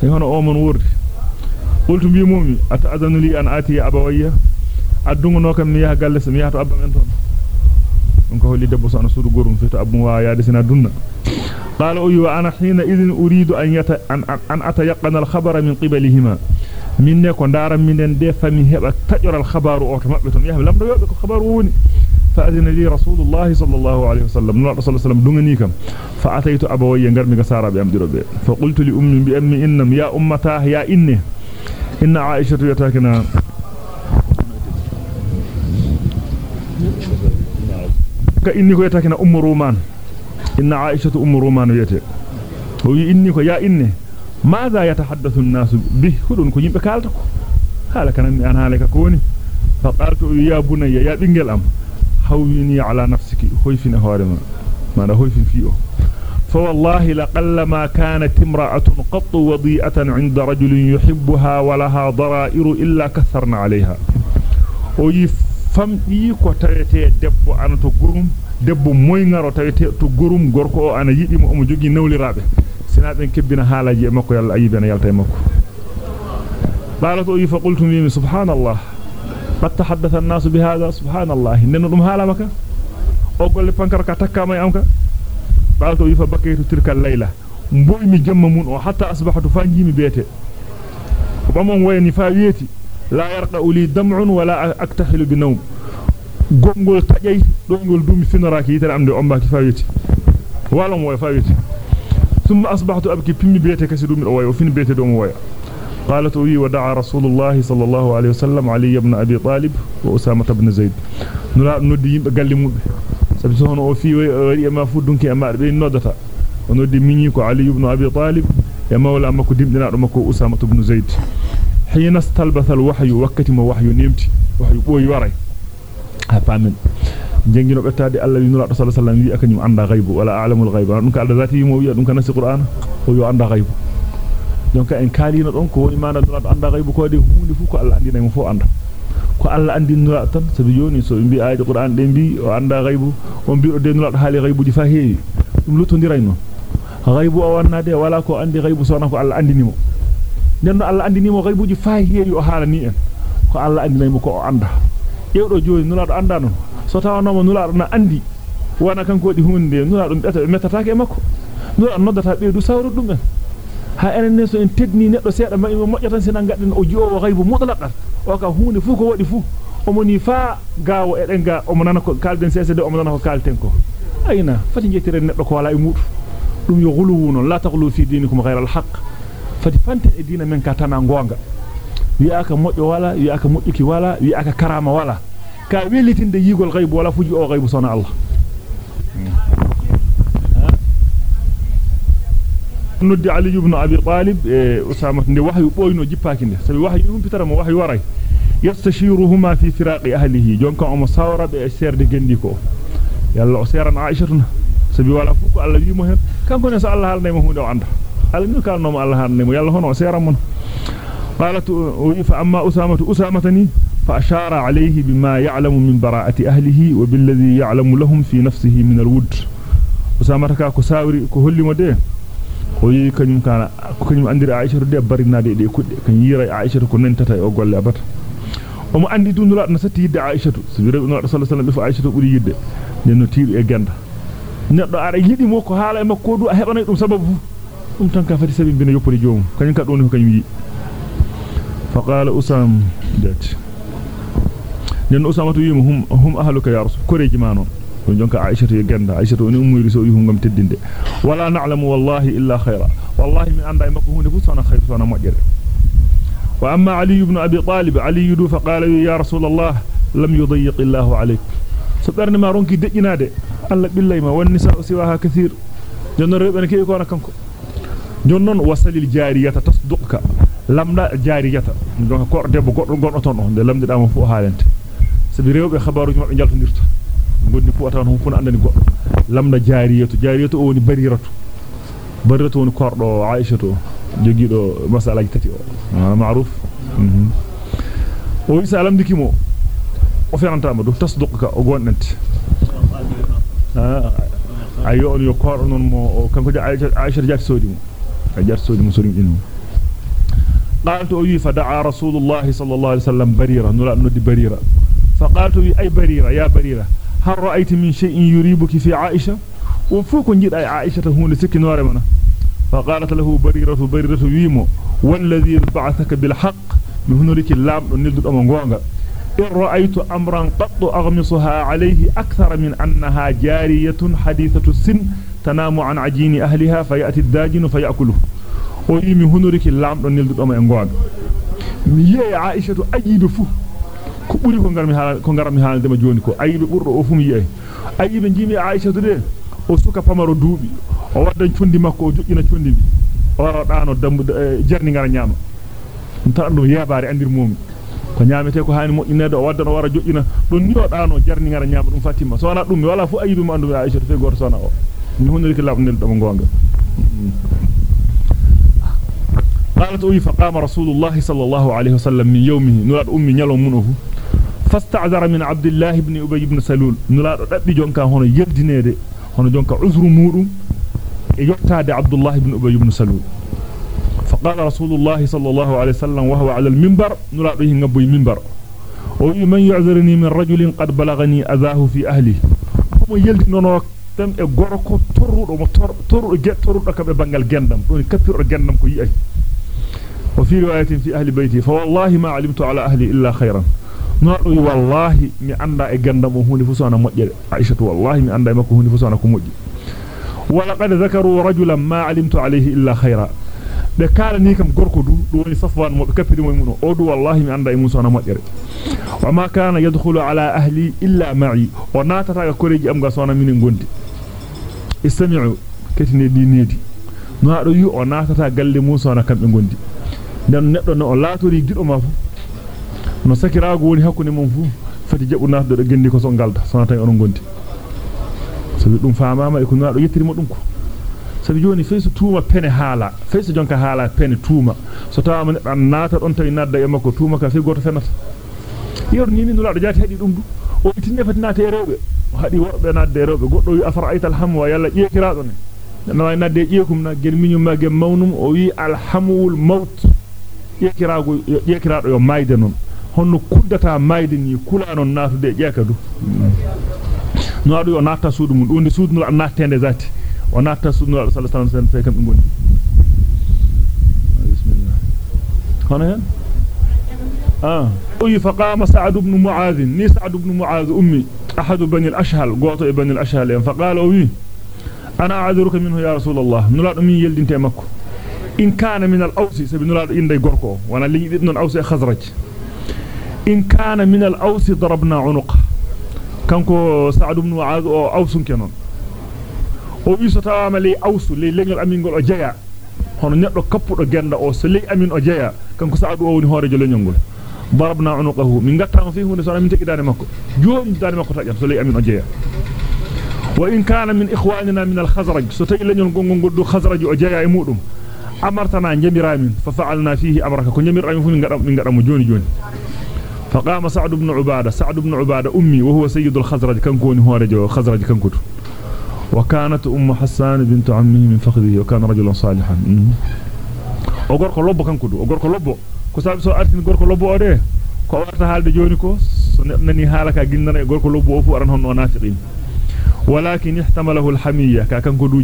هنا أومن ورد قلت بيمومي أتأذن لي أن آتي أبوية أدوم نوكم مياه قال سمياه أبا من تون نكو هولي دبو سانا سودو غورم فيتو أبو وايا دسنا دون قال أوي وأنا حين إذن أريد أن, يت... أن... أن أتيقن الخبر من قبلهما minne ko ndaram minen de fami heba tajoral khabaru o to mabbe ton yaha lamdo yobe ko khabaru woni fa adina li rasulullah sallallahu alaihi wasallam no rasul sallam dungani kam fa ataytu abawayya ngarmi ga sarabe am dirobe fa qultu li ummi bi ammi innam ya ummata ya inni inna aisha yatakina ka inni ko yatakina ummu ruman inna aisha ummu ruman yate o inni ko ya inni ماذا يتحدث الناس به؟ هدون كو يمبه كالتكو. كان ان حالك كوني. فقالت يا بني يا بنجل ام حويني على نفسك. خويفين هورما ما خويفين فيه؟ فوالله لقل ما كانت امرأة قط وضيئة عند رجل يحبها ولها ضرائر إلا كثرنا عليها. ويفمدي ko tawete debbo ana to gurum debbo moy ngaro tawete to gurum gorko nawlirabe sina ben kebbina haalaji e makko yalla ayibe na yalta e makko قالت أي فقلت ميمي سبحان الله. قد تحدث الناس بهذا؟ سبحان الله. ننو دم حالا مكا؟ أقول لبنكر كتكا ما يأمك قالت أي فبكيت تلك الليلة. مبوي جمع من وحتى أصبحت فانجيمي بيتي. وبمون ويني فاويتي. لا يرقى لي دمع ولا أكتحل بنوم. gongol tajay dongol dumi finaraki yitere amde ombaki fawiti wala mo fawiti ثم أصبحت أبكي فيني بيتك سدوم الأواي وفين بيتي دوم أواي. قالت أوي ودعا رسول الله صلى الله عليه وسلم علي بن أبي طالب وأسامة بن زيد. نرى نوديم قال لي مود سبسون أو في وري ما فود دونك أما أربعين نودتا. ونودي مينيكو علي بن أبي طالب يا مولا أما كديم دنا رمكو أسامة بن زيد. حين استلبث الوحي وكتم وحي نمت وحي بوي وراي. أفهمن jengino bettade Allah wi nula sallallahu alaihi wasallam wi akanyum anda ghaibu wala a'lamul ghaiba dum ka Allah zati mo wi dum ka nasi qur'an o yo anda ghaibu donc en kalino don ko woni mana nula anda ghaibu ko de hunde fu ko Allah andina mo fu anda ko Allah andinura tan sabi joni so mbi aaji qur'an de mbi o anda ghaibu o mbi o de nula haali ghaibuji fa heewi dum lutondiray non ghaibu o wannade wala ko andi ghaibu sona ko Allah andinimo nenno Allah andinimo ghaibuji fa heewi o halani en ko Allah andinaymo ko o anda ewdo joni nula do anda non so tawanoma nulaaɗo na andi wana kanko wadi hunde nulaaɗo beta metataake e makko nulaaɗo noddata ɓeydu sawru ɗum en ha enen ne so en tegni neddo seeda ma mo moƴƴatan sina gadden o ji'o ghaibu mutlaqan o ka hunde fu ko wadi fu o moni fa gaawo e den ga o mo nana ko kalden sese de o mo nana ko kalten ko ayna fati jetire neddo ko wala e mudu dum yo gulu non la taqulu fi dinikum ghayra al-haqq fati fante e dina men ka tana gonga wi aka moƴƴo wala wi aka moƴƴuki wala wi aka karama wala ka welitinde yigol ghaib wala fuji o ghaib sona Allah noddi Ali ibn Abi Talib e Usama nde wahyu boyno jippaki nde sabi wahyu dum pitara mo wahyu waray yastashiruhuma fi firaqi ahlihi jonka o mo sawra be serde gendi ko yalla o seran Aisha tuna sabi wala fu ko Allah wi mo hen kanko ne so Allah halnay mo hunde o anda Allah ni kalno mo Allah halnay mo yalla hono o seran mon قالت فأما أسامة أسامتني فأشار عليه بما يعلم من براءة أهله وبالذي يعلم لهم في نفسه من الود أسامة كاكو ساوري كهل مده وي كنيم كان كنيم اندير عائشه دي برينادي دي كودي كان ييرا عائشه ko nentata o golle abata o mo andi dundula na satti yidde عائشه sibi rabbi sallallahu alaihi wasallam bi عائشه buri yidde nenno tiidu e genda neddo ara yidi mo ko haala e makko du a hebanay dum sababu dum tan ka fati sabi bina yoppori joom kanyum ka doni ko kanyum yi فقال أسام جات لأن أسامة يوم هم هم أهلك يا رسول كوريج مانون jonka Aisha to genda Aisha to ni ummi so yi hungam teddinde wala na'lamu wallahi illa khaira wallahi min anda makko hunde fu sona khairu sona mojjere wa amma Ali ibn Abi Talib Ali yudu fa qala ya rasul Allah lam yudayyiq Allah alayk so berne ma ronki dejjinade Allah billay ma wan nisa siwaha kathir jonno rewbe ne kewi ko kanko jonnon wasalil jariyata tasduqka lamda jariyata donc ko debbo goddo goddo ton de lamdida mo fu haalente sabi rewbe khabaruji mabbe jaltondirta gondi fu atan hon fu andani goddo lamda jariyatu jariyatu o woni bariratu barratu woni kordo Aisha to jogido masalaji tati o ma'ruf o wi salam dikimo o ferantama do tasduqka o gondante ayo on yo kordo non mo kanko Aisha jati sodi mo jati sodi mo sodi dinu قالت أوي فدعا رسول الله صلى الله عليه وسلم بريرة نلا ندي بريرة فقالت أي بريرة يا بريرة هل رأيت من شيء يريبك في عائشة؟ وفوق أي عائشة هون سكن ورمنا فقالت له بريرة بريرة ويمو والذي بعثك بالحق بهنرك اللام ونلد أمانغوانغا إن رأيت أمرا قط أغمصها عليه أكثر من أنها جارية حديثة السن تنام عن عجين أهلها فيأتي الداجن فيأكله. ويمي هنرك اللام ونلد أمانغوانغا مية عائشة أجيب فو ko buri ko ngarmi haala ko ngarmi haalde ma joni ko ayibe burdo o fum yi'ay ayibe jimi Aisha de o suka pamaro duubi o waddan condi makko o jojjina condi bi o wara daano dambu jarni ngara nyaama tan dum yebare andir momi ko nyaamete ko haani moƴƴinede o waddan o wara jojjina don ni o daano jarni ngara nyaama dum fatima so wana dum wala fu ayibe mo andu Aisha fe goto sona o ni hunde ke labnel dum gonga قالت أوي فقام رسول الله صلى الله عليه وسلم من يومه نراد أمي نيالو منه فاستعذر من عبد الله بن أبي بن سلول. نراد أبي جونكا هنا يلدنيده هنا جونكا عذر مودum e yottaade Abdullah ibn Ubay ibn Salul فقال رسول الله صلى الله عليه وسلم وهو على المنبر نراد ينغبو المنبر ومن يعذرني من رجل قد بلغني أذاه في أهلي هم يلدنونو tam e gorko torrudo mo torrudo get torrudo kabe bangal gendam don kapirdo gendam ko yi وفي رواية في أهل بيتي فوالله ما علمت على أهلي إلا خيرا نقول والله مي أندا إغندم هوني فسوانا مجد عائشة والله مي أندا مكو هوني فسوانا كمجد ولقد ذكروا رجلا ما علمت عليه إلا خيرا mi anda e muso na modjere wa ma kana yadkhulu ala ahli illa ma'i o natata ga koreji am ga sona min gondi istami'u ketine di nedi no ado yu o natata galle muso na kambe gondi den neddo no laatori gido ma fu no sakiraago woni hakkunde mum fu fati jabu nasdo do gendi ko so galda sona tay onon gondi sabi dum faamaama e ko naado yettirimo dum ko sabi joni feesu tuuma pene haala feesu jonka haala pene tuuma so tawama neddo naata don tawi nadda e makko tuuma ka fe goto fenata yor ni ni nulaado jati hadi dum du o itinne fati naate rewbe hadi worbe nadde rewbe goddo wi afara aytal ham wa yalla jeekiraado ne no way nadde jeekum na gel minyum ma gem mawnum o wi alhamul maut yekiraago yekiraado yo mayde non honno kuddata mayde ni kula non natude jeeka du no adu o natta suudu mun dunde suudu no nattende zati o natta suudu no sallallahu alaihi wasallam fe kam be gondi bismillah hono hen ah faqama sa'd ibn mu'adh ni sa'd ibn mu'adh ummi ahadu bani al-ashhal goto e bani al-ashhal en faqala uyi ana a'dhuruka minhu ya rasulullah nula dum yeldinte makko إن كان من الأوس سبنا الله إن يجركو وأنا اللي يبي الأوس خزرج. إن كان من الأوس ضربنا عنق. كانكو سعد بن عاد أو أوس كنون أو يسوع تعالى لي أوس لي لين الأمين قال أجيا. هون نيت كبر أجينا أوس لي أمين أجيا. كانكو سعد أو نهار جل نجول ضربنا عنقه. من قطع فيه من سلام من تكدار مكو جوم تكدار مكو تجمع سلي أمين أجيا. وإن كان من إخواننا من الخزرج ستيل نجول قنقول دو خزرج أجيا يموتهم amartana jamiramin fa fa'alna fihi amraka ko jamiramin fu min gadam min gadam joni joni فقام سعد بن عبادة سعد بن عبادة أمي وهو سيد الخزرج كان كون هو رجل خزرج كان كتو وكانت أم حسان بنت عمه من فخذه وكان رجلا صالحا وغرق لبو كان كتو وغرق لبو كساب سو أرتين غرق لبو أده ko warta halde joni ko so nani halaka gindana e gorko lobbo o fu aran honno nafiqin walakin ihtamalahu alhamiyya ka kan ko du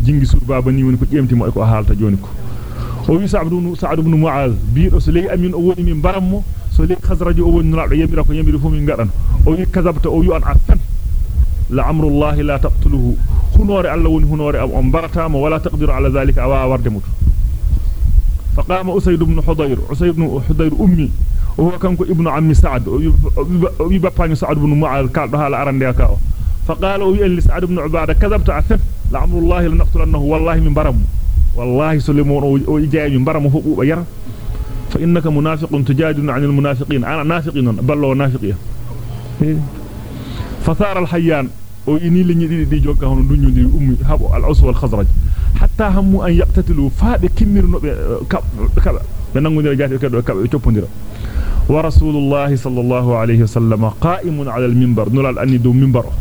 وفي سعد بن سعد بن معاذ. بير اسلي أمين أو وني من برامو سلي خزرجي أو وني نراو يمي ركو يمي فومي غدان أو وي كذبت أو يو ان عفن. لعمر الله لا تقتله. هنور الله وني هنور أم امبرتا ما ولا تقدر على ذلك أو وردمت فقام أسيد بن حضير. أسيد بن حضير أمي. وهو كان ابن عمي سعد. وي باباني سعد بن معاذ. قال دو حال ارانديا كاو. فقال وي ان سعد بن عبادة كذبت عفن. لعمر الله لنقتل انه والله من برامو والله سليمون وجاي برا فوق بير فإنك منافق تجاد عن المنافقين. أنا نافقين بل هو نافقية. إيه. فثار الحيان. وإني اللي ندي دي جوكا هون دنيا دي أمي. هابو العصو والخزرج. حتى هم أن يقتتلوا. فاد كمير كذا كب كب. بنعمل دي رجعت يجوبون دي ورسول الله صلى الله عليه وسلم قائم على المنبر. نرى أني دو منبره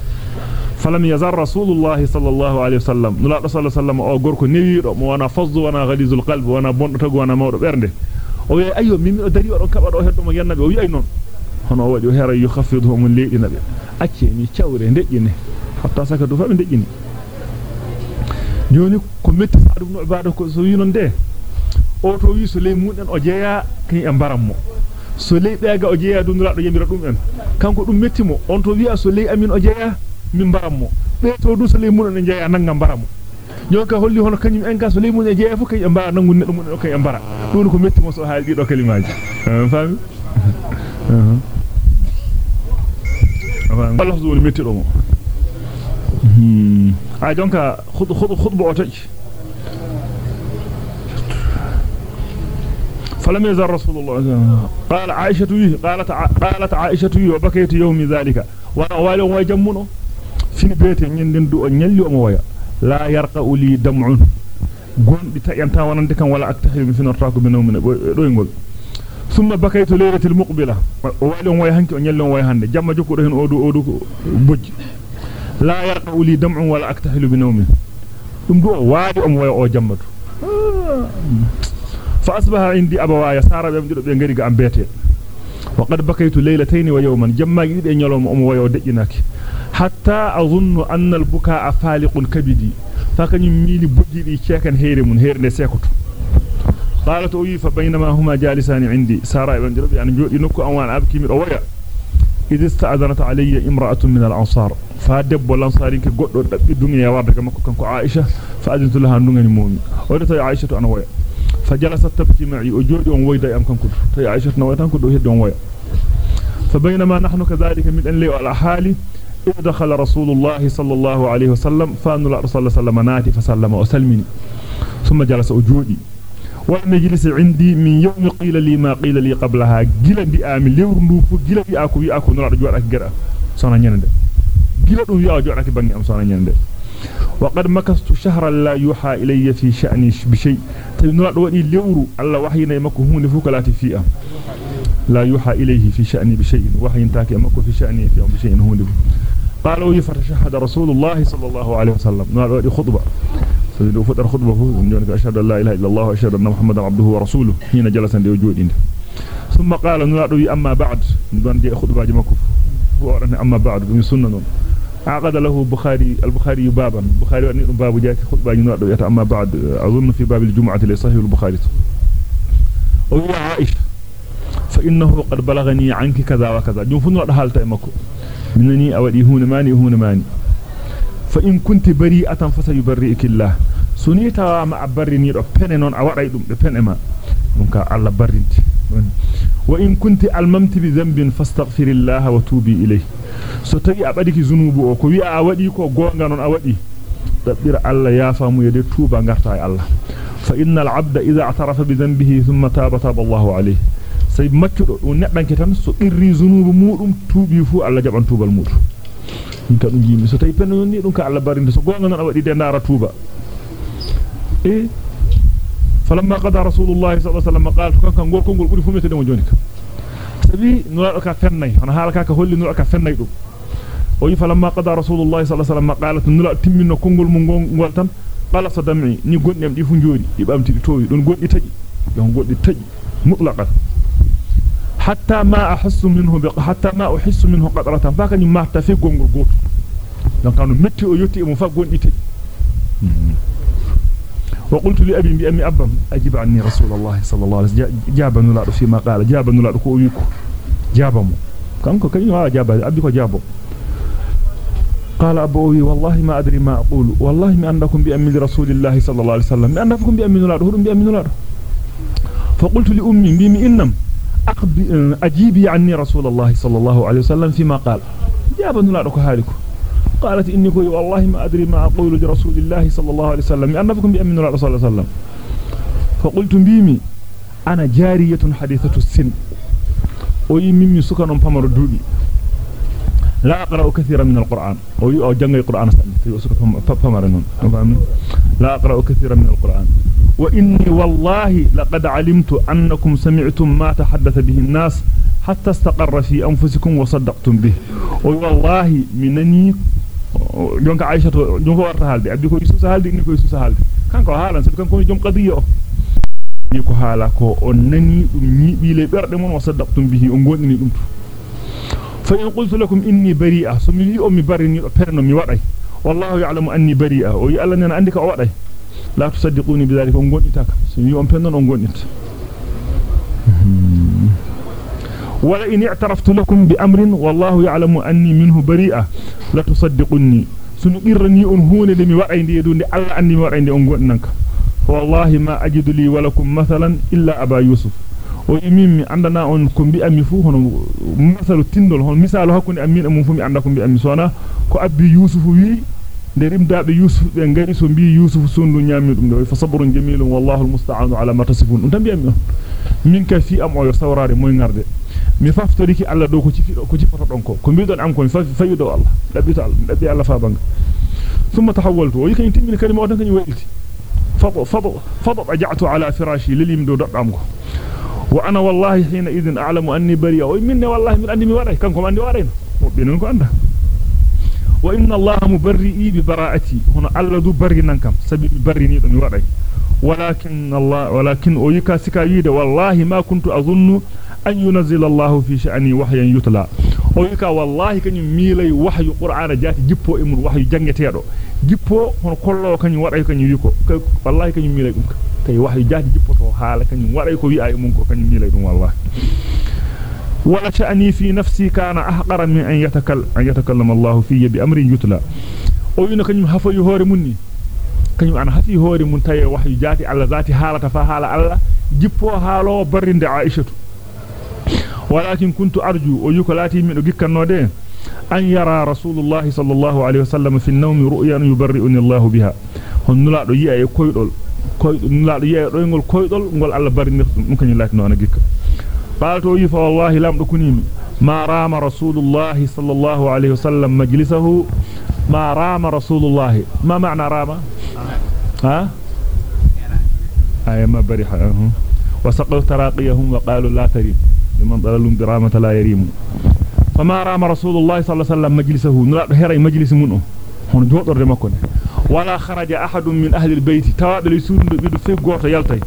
gorko newido mo wana fazdu wana ghalizul qalbi wana bondo tagu wana mawdo bernde o wi ayyo mimi o dari o kaba do heddo mo yannabe o wi ay non hono wadi o hera yukhaffidu mun leedina be acce mi cawre dejjine hatta saka do fa be dejjini joni ko metti saadu no baado ko so wi non de o to wi so ley muden o jeya kay e baram mo so ley beega o jeya dum do yamira dum en kanko dum metti mo on to wi'a so ley amin o jeya min baram mo be to du so ley mun en jeya nangam baram mo jonka holli hono kanyum en ga so ley mun e jeya fu kay e mbara nangu neddo mun kay e mbara dum ko metti mo so haali do kalimaji fami Allah zuwa metti do mo a jonka khud khud khutba o taji فلم يزل رسول الله قال عائشة قالت قالت عائشة وبكيت يوم ذلك وأنا والي وجمنو في بيت ñenden du o ñalli o mo waya la yarqa li dam'un gondi tayanta wonande kan wala aktahim fi nortako be nawmina doygol thumma bakaytu laylatil muqbila wali on way hanki o ñalli on way hande jamma jokkudo hen odu odu bojji la yarqa li dam'un wala aktahilu bi nawmin dum do waadi o mo way o jammatu فأصبح عندي أبوايا سارة بمجد بينغري قام بيتي وقد بكيت ليلتين ويوما جمع يدي نيولوم أم ويو دجناك. حتى أظن أن البكاء فالق كبدي. فكان يميلي بجيري شيكا هيري من هير نسيكت قالت أوي فبينما هما جالسان عندي. سارة بمجد يعني جودي نكو أوان أبكي من أويا. إذ استأذنت علي امرأة من الأنصار. فدب الأنصارين كقدر دنيا واردك مكو كنكو عائشة فأذنت لها نغني مومي ودت عائشة أنا ويا. فجلست تبكي معي. وجودي on ويدا أم كنكو تي عائشة نويتان كدو هدون ويا. فبينما نحن كذلك من ان لي على حالي دخل رسول الله صلى الله عليه وسلم فأن الله صلى الله عليه وسلم ناتي فسلم وسلمني ثم جلس وجودي والمجلس عندي من يوم قيل لي ما قيل لي قبلها. جلا بي آم لور نوفو جلا بي آكو وي آكو نرا جودا غدا سونا ñende gila dum yaa وقد مكثت شهرا لا يوحى إلي في شأني بشيء. تنرد ودي لورو الله وحينا مكو هون فوكلاتي فيها لا يوحى إليه في شأني بشيء. وحي تاكي مكو في شأني في بشيء هون قالوا يفتشهد رسول الله صلى الله عليه وسلم. نرد ودي خطبة. فإذا فتر خطبة فإنه أشهد أن لا إله إلا الله وأشهد أن محمدا عبده ورسوله. حين جلس عند وجود ثم قال نرد أما بعد. نرد خطبة جمكو. أما بعد. من سنة عقد له بخاري البخاري بابا. البخاري أن باب جاء خطبة ينادى يتا أما بعد أظن في باب الجمعة لصحيح البخاري. وهو عائشة فإنه قد بلغني عنك كذا وكذا. جنفن رد حالة إمكو منني أودي هون ماني هون ماني. فإن كنت بريئة فسيبرئك الله. سنيتا ما أبرني رفن نون أوري دم رفن ما. نونك الله برنت. وإن كنت ألممت بذنب فاستغفر الله وتوبي إليه. So tawi a badiki zunubu o ko wi a wadi ko gonga non a wadi dabbira alla yafamu yede tuba ngarta e alla fa innal abda idha atarafa bi dhanbihi thumma taba taba Allahu alayhi say maccudo o neddanke tan so irri zunubu mudum tuubi fu alla jaban tubal mudum min kadum jimi so tawi penno ni dum ka alla barinde so gonga non a wadi de ndara tuba e falamma qada rasulullah sallallahu alaihi wasallam qala kan kan gorko ngol buri fu metede mo jonika halaka ka holli nura ka fennay dum o yi falamma qada rasulullah sallallahu alaihi wasallam qalat nura timminno kongol mu ngol tan qala sadami ni gondem di fu jodi di bamti di towi don gondi taji don gondi taji mutlaqan hatta ma ahassu minhu bi hatta ma uhassu minhu qadratan fa kan ma ta fi gongol goto donc kanu metti o yotti mo fa gondi taji وقلت لأبي بأمي أبم أجيب عني رسول الله صلى الله عليه وسلم. جاب نلاد فيما قال. جاب نلاد كو ويكو جابمو كانكو كان يوا جاب أبي كو جابو قال أبوي والله ما أدري ما أقول. والله ما أنكم بأمي رسول الله صلى الله عليه وسلم. ما أنكم بأمي نلاد هرم بأمي نلاد فقلت لأمي بيمي إنم أجيبي عني رسول الله صلى الله عليه وسلم فيما قال. جاب نلاد كو قالت إني كوي والله ما أدري ما أقول لرسول الله صلى الله عليه وسلم أنا بكم بأمن الله صلى الله عليه وسلم. فقلت بيمي أنا جارية حديثة السن. وي ميمي سكن فمر دودي. لا أقرأ كثيرا من القرآن. أو جنغي القرآن لا أقرأ كثيرا من القرآن. وإني والله لقد علمت أنكم سمعتم ما تحدث به الناس حتى استقر في أنفسكم وصدقتم به. والله منني haalan sabi kanko jom qadiya o ni ko haala ko on nani dum nyiibile berde mon o saddaqtum bihi on gondini dum to fa in qultu lakum inni bari'a so mi wi o mi barini do perno mi waday wallahu ya'lamu anni bari'a o yi Allah nana andi ka o waday la tusaddiquni bidhalika on gondita kam so mi on pennon on gondita ولا إن اعترفت لكم بأمر والله يعلم أني منه بريئة لا تصدقني سنقرني أنهون لمي وعيندي دون الله أني وعيندي أنقوننك والله ما أجد لي ولكم مثلا إلا أبا يوسف. ويميمي عندنا أن كم بأمي فو هنا مثل تندل هون. مثال هكوني أمين أمون فمي عندكم بأمي سوانا كو أبي يوسف وي نريم دابي يوسف بأنغاري سنبي يوسف سندو نيامي دم فصبر جميل والله المستعان على ما تصفون. أنتم بأمي منك في أم أو سوراري موي نغردي mi faftoriki Allah do ko cifido ko cifoto don ko ko biidon am ko mi fayido Allah dabito Allah dabbi Allah fa banga thumma tahawwaltu wa yakin timmi kalima o tan kany waylti fado fado fado ajatu ala firashi lilim do doddam ko wa ana wallahi hina idin a'lamu anni bari'a wa minni wallahi min anni mi waday kanko andi wadayno binon ko anda wa inna Allah mubarri'i bi bara'ati hono Allah du barri nan kam sabi barri ni do mi waday ولكن الله ولكن أيكا سكا يد والله ما كنت أظن أن ينزل الله في شأني وحيا يتلى. أيكا والله كان ميلي وحي قرآن جات جيبو إمون وحي جنجتيرو جيبو هون كله كان ورأي كان يوكو والله كان ميلي إمك. تي وحي جات جيبو تو حالة كان ورأي كو ويأي إمونكو كان ميلي إمون والله. ولا شأني في نفسي كان أحقر من أن يتكلم, أن يتكلم الله في بأمر يتلى. أينا كان هفا يهوري مني. Kanyum ana hafi hoore mun taye wahyu jaati alla zati halata fa hala alla jippo haalo barrinde aishatu walakin kuntu arju o yuko lati mi do gikkannode an yara rasulullahi sallallahu alaihi wasallam fi an-nawmi ru'yan yubarri'uni Allah biha hon nula do yi'a e koydol koydol nula do yi'a do ngol koydol ngol alla barrinir dum kanyum lati no ana gikka qaalto yi fa wallahi lam do kunimi ma rama rasulullahi sallallahu alaihi wasallam majlisahu ما رام رسول الله. ما معنى رام؟ ها؟ أي ما بريح. وسقوا تراقيهم وقالوا لا تريم. لمن ضلل برامة لا يريم. فما رام رسول الله صلى الله عليه وسلم مجلسه. نرى هري مجلس منه. هون جودر مكون. ولا خرج أحد من أهل البيت. تواد ليسون بدو في غوتا يلتي.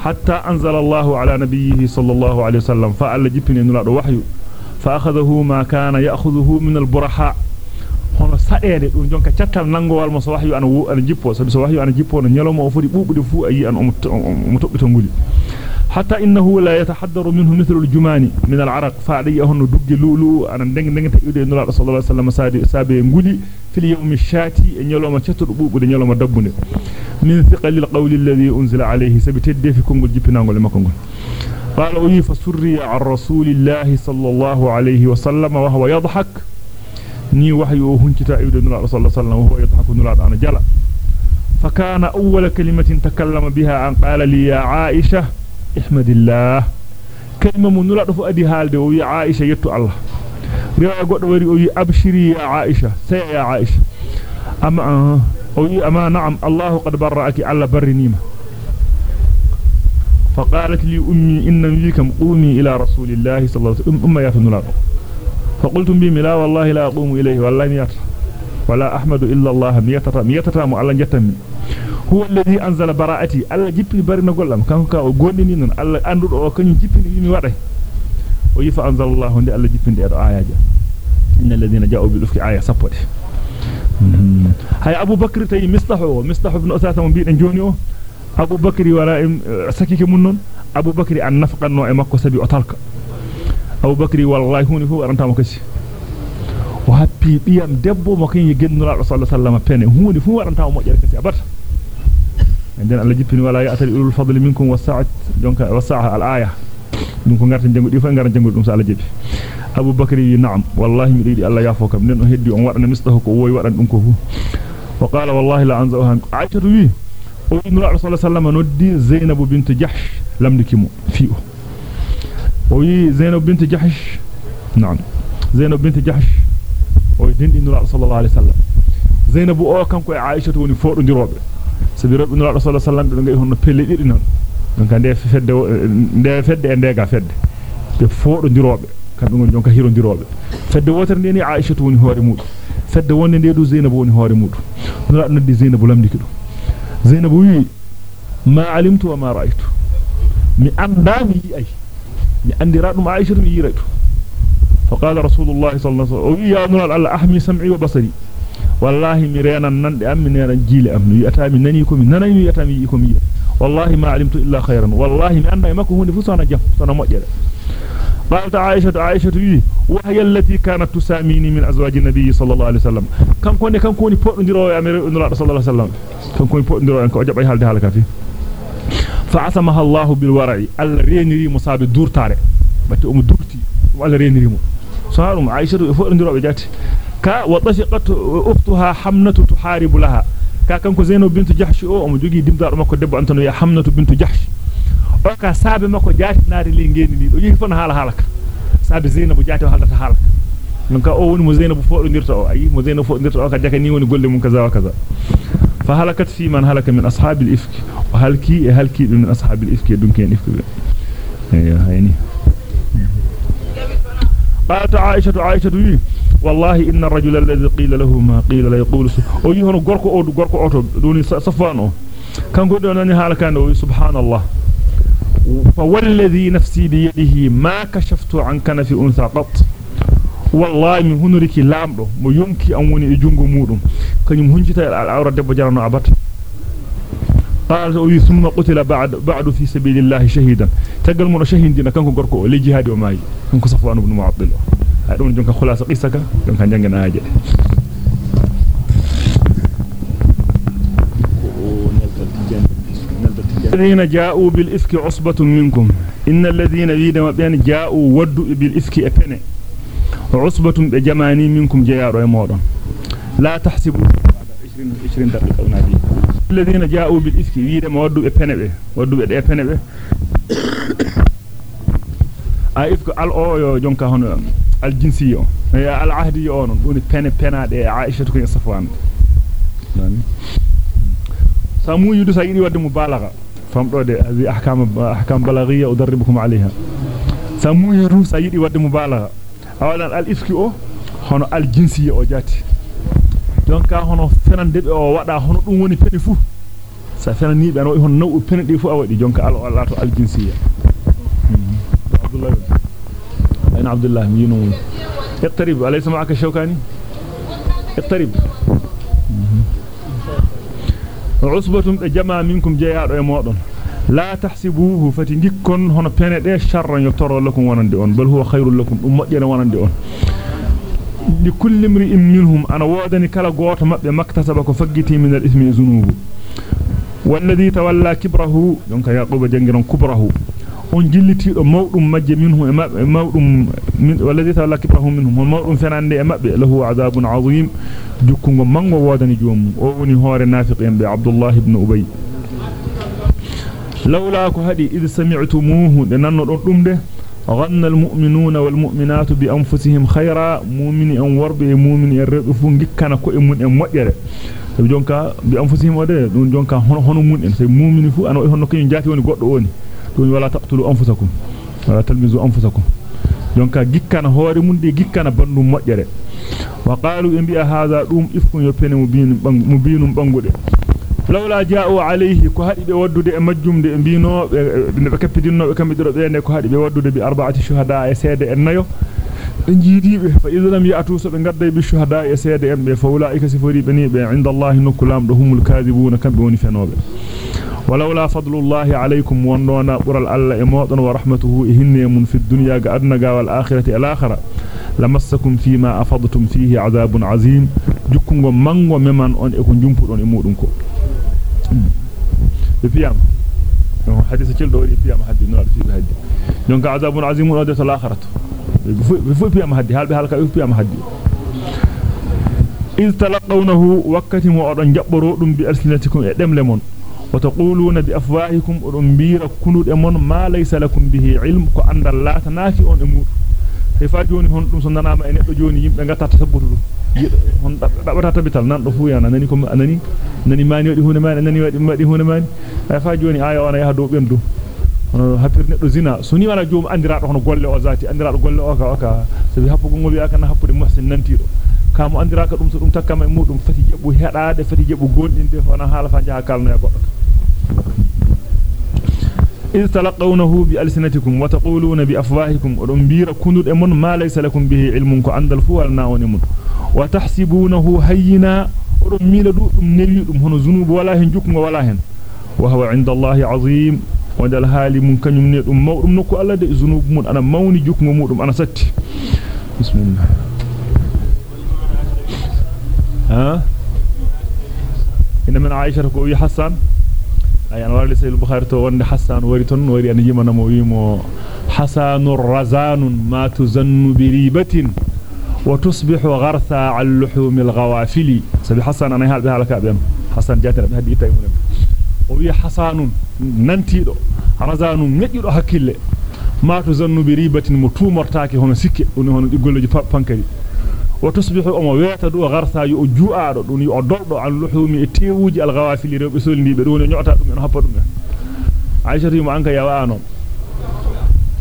حتى أنزل الله على نبيه صلى الله عليه وسلم. فأل جبني نرى وحي فأخذه ما كان يأخذه من البرحاء. Hono sadeede dum jonka ciattal nangowal mo so wahyu an an jippo sabi so wahyu an jippo no nyalomo o fodi bubude fu ayi an mo tobbito nguli hatta innahu la yatahaddaru minhu mithlu al-jumani min al-araq faadi hono dugge lulu an deng deng tayude nula sallallahu alaihi wasallam sabe nguli fil yawmi shati e nyalomo ciattudo bubude nyalomo dabbunde min thiqali al-qawli alladhi unzila alayhi sabi tedde fi kongol jippinangol makko ngol قال أي فسري عن رسول الله صلى الله عليه وسلم وهو يضحك ni wahyu huncita ibnu nula sallallahu alaihi wasallam huwa yadhaku nula ana jala فكان أول كلمة تكلم بها أن قال لي يا عائشة احمد الله. كلمة من نلا دفو أدي هالده ويا عائشة يتو الله. رواية قد وري وي أبشري يا عائشة سيا يا عائشة. أما أه وي أما نعم الله قد برأك على بر نيمة. فقالت لي أمي إن بكم قومي إلى رسول الله صلى الله عليه وسلم. أم يا فنلا فقلتم بي لا والله لا أقوم إليه والله ميتا ولا أحمد إلا الله ميتتا ميتتا الله جتمي هو الذي أنزل براءتي. الله جيبني برنا قولم كان كا غوندني نون الله اندو أو كاني جيبني يمي وداي ويف أنزل الله دي الله جيبني دي آيات إن الذين جاءوا بالإفك آية سبوت. هاي أبو بكر تي مصطح مصطح بن أساسة من بيئن جونيو. أبو بكر ولا سكيك منون أبو بكر أن نفق النوع مكو سبي أطلق Abu Bakri wallahi huni fu waranta mo kasi o happi biyam debbo mo kan yigennura Rasulullah sallallahu alaihi wasallam pene huni fu waranta mo mojjere kasi abata den Allah jippini wala ya'tali ulul fadli minkum wasa'at jonka wasa'a al-aya dum ko ngarta jangudi fu ngara jangudi dum sa Allah jippi Abu Bakri na'am wallahi mi didi Allah yafo kam den o heddi on wadana mistahu ko woy wadan dum ko fu wa qala wallahi la anzaha aitatu wi o Rasulullah sallallahu alaihi wasallam noddi Zainab bint Jahsh lamdikimo fi'o وي زينب بنت جحش نعم زينب بنت جحش وي دين دين صلى الله عليه وسلم زينب أو كان كو عائشه وني فودو ديروبه سبي رب النبي صلى الله عليه وسلم بيغي هونو بيلي ديدي نون دونك اندي فد دي فد اندي غا فد دي فودو ديروبه كاد نون جونكا هيرو ديروبه فد ووتر ني ني عائشه وني هوري مود فد وني دي دو زينب وني هوري مود نرا ندي زينب لامدي كدو زينب وي ما علمت وما رايت مي اندامي اي فقال رسول الله صلى الله عليه وسلم يا نور الله أحمي سمعي وبصري. والله مرينا نند أم نينا جيل أم يتا من نني كومي نني يتا مي كومي. والله ما علمت إلا خيرا. والله ما ان مكو هندي فسانا جف سنا موجere قالت عائشة عائشة وهي التي كانت تساميني من أزواج النبي صلى الله عليه وسلم. كم كوني كم كوني بودندرو يا امير صلى الله عليه وسلم. كم كوني بودندرو ان ko jabay halde halaka fi فعصمها الله بالورع الله رينري مصاب do fo ndirobe jatti ka wa tafiqat ukhtuha hamnatu tuharibu laha ka kanko zainab bintu jahsh o mo jogi dimdaado makko debbo antano ya hamnatu bintu jahsh o ka saabe makko jatti naari le ngeni ni do yi fon hala halaka saabe zainab jatti halata halaka non ka o woni mo zainab fo ndirta o ayi mo zainab fo ndirta o ka jaka ni woni golle mun kaza wa kaza فهلكت في من هلك من أصحاب الإفك وهلكي هلكي من أصحاب الإفك دون كان إفك. أيوه هيني قالت عائشة عائشة وي والله إن الرجل الذي قيل له ما قيل لا يقول أو يهون غوركو أو غوركو أوتو دوني صفانو كان غودو ناني حال كان سبحان الله. فوالذي نفسي بيده ما كشفت عن كنف أنثى قط. والله من هنريكي لامدو مو يونكي ان وني جونغو مودum kanyum hunjita al-awra debbo jarano abat. قال أو ثم قتل بعد بعد في سبيل الله شهيدا تقل من شهيدنا كانكو غوركو لي جهاد safwan ibn mu'attil ay dum jonka khulasa qissaka jonka jangana haaje الذين جاءوا بالإفك عصبة منكم إن الذين بين جاءوا ودوا بالإفك أبنه عصبة بجماني منكم جيارو يمودون لا تحسبوا بعد 20 20 دقيقة ونادي. الذين جاءوا بالإفك ويد ما ودوا بنبه ودوا بنبه أفك الأو جونكا هون الجنسية العهدي أون دون بن بنادي عائشة كن صفوان. سامو يدو سيدي ود مبالغة. فهمتوا دي أحكام أحكام بلاغية أدربكم عليها. سامو يدو سيدي ود مبالغة. الجنسية أو جاتي jonka hono fenande be o wada hono dum woni peni fu sa fenani be no hono nawu penedi fu awadi jonka al Allah to al jinsiya Abdullah ayna Abdullah minu اقترب أليس معك شوكاني اقترب عصبة جماعة منكم جيار يموضون لا تحسبوه فتندكن هنا بينده شرا يترى لكم ونندي بل هو خير لكم أمجنا ونندي لكل امرئ منهم أنا وادني كلا غوتو مابbe maktasaba ko faggiti min al-ithmi zunubu والذي تولى كبره دونك يعقوب جنگرون كبره on jillitido mawdum majje minhu e mabbe mawdum walladhi tawalla kibrahu minhum mawdum fenande e mabbe lahu adabun azim jukkungo mango wodani joom o woni hoore nafiqen be abdullah ibn ubay id sami'tumuhu de nanno don dumde غن المؤمنون والمؤمنات بأنفسهم خيرا مؤمن أن ورب مؤمن الرب فنجك كان كو إمون أم مؤجر جونكا بأنفسهم ودي دون جونكا هن هن مؤمن سي مؤمن فو أنا هن كين جاتي وني غدو وني دون ولا تقتلوا أنفسكم ولا تلمزوا أنفسكم. جونكا جيكنا هوري من دي جيكنا بندو مؤجر وقالوا إن بيا هذا دوم إفكم يبين مبين مبين بانغودي لولا جاءوا عليه كهدي بودد امجوم دي امبينو بنبا كبيدينو كامي درو بين كهدي بودد بي اربعه شهداء سيد انيو انجيديبه فاذا لم ياتوا سبغد بي شهداء سيد ام فولا يكسفوري بني عند الله ان كلام دهم الكاذبون كبوني فنوب ولولا فضل الله عليكم وننا بر الله امودن ورحمته اهنم في الدنيا قدنا والاخره الاخره لمسكم فيما افضتم فيه عذاب عظيم جكم ومانغو ممان اون اكو جومبدون امودنكو بفيام حديث جلد وري بفيام حدي نور في هدي دونك عذاب عظيم ودت الاخره بفو بفيام حدي حال بحالك بفيام حدي إذ تلقونه وقت مؤدن جبرو دم بألسنتكم ادملمون وتقولون بأفواهكم أدن بير كنود امون ما ليس لكم به علم عند الله on emud e fa joni hon dum so nanama e neddo joni yimbe ngata tasabbutu dum hon dabata tabital nan do fu yana nani ko anani nani mani wadi hunde mani nani wadi wadi hunde mani ay fa joni aya ona yaha do bendu hono happir neddo zina so ni wala joom andiraado hono golle o zati andiraado golle o ka o ka sabi happugo ngol wi'a kana happude muhsin nantido kamo andiraaka dum so dum takkama e mudum fati jebbu hedaade fati jebbu gondinde hono hala fa jaha kalno e goddo إذ تلقونه بألسنتكم وتقولون بأفواهكم ودنبير كنود أمون ما ليس لكم به علم عند الفوال ناون أمون. وتحسبونه هينا ودنميل دوم نلي دوم هنا ذنوب ولا هن جكم ولا هن. وهو عند الله عظيم ودل حالي من كنيم ني دوم مودum nokku alla de ذنوب mun ana mawni jukmo mudum ana satti bismillah ها؟ إن من عائشة كوي حسن ay an warli sahih bukhari to wonde hasan wari ton wari an yimana mo wimo hasanur razanun ma tuzannu bi ribatin wa tusbihu ghartha al luhum al ghawafili sabi hasan an halbe halaka bem hasan jatara be hadi tay mun o wi hasanun nantido razanun ngeddido hakkille ma tuzannu bi ribatin mo tumortaake hono sikke doni hono digolloji pankari وتصبح امويه دو غرسا يو جوادو دوني أو دولدو ان لحومي تيوجي الغوافل ريو سولني بي دوني نيوتا دوم ان هبا دوم عائشه ريم انكا يا وآنو.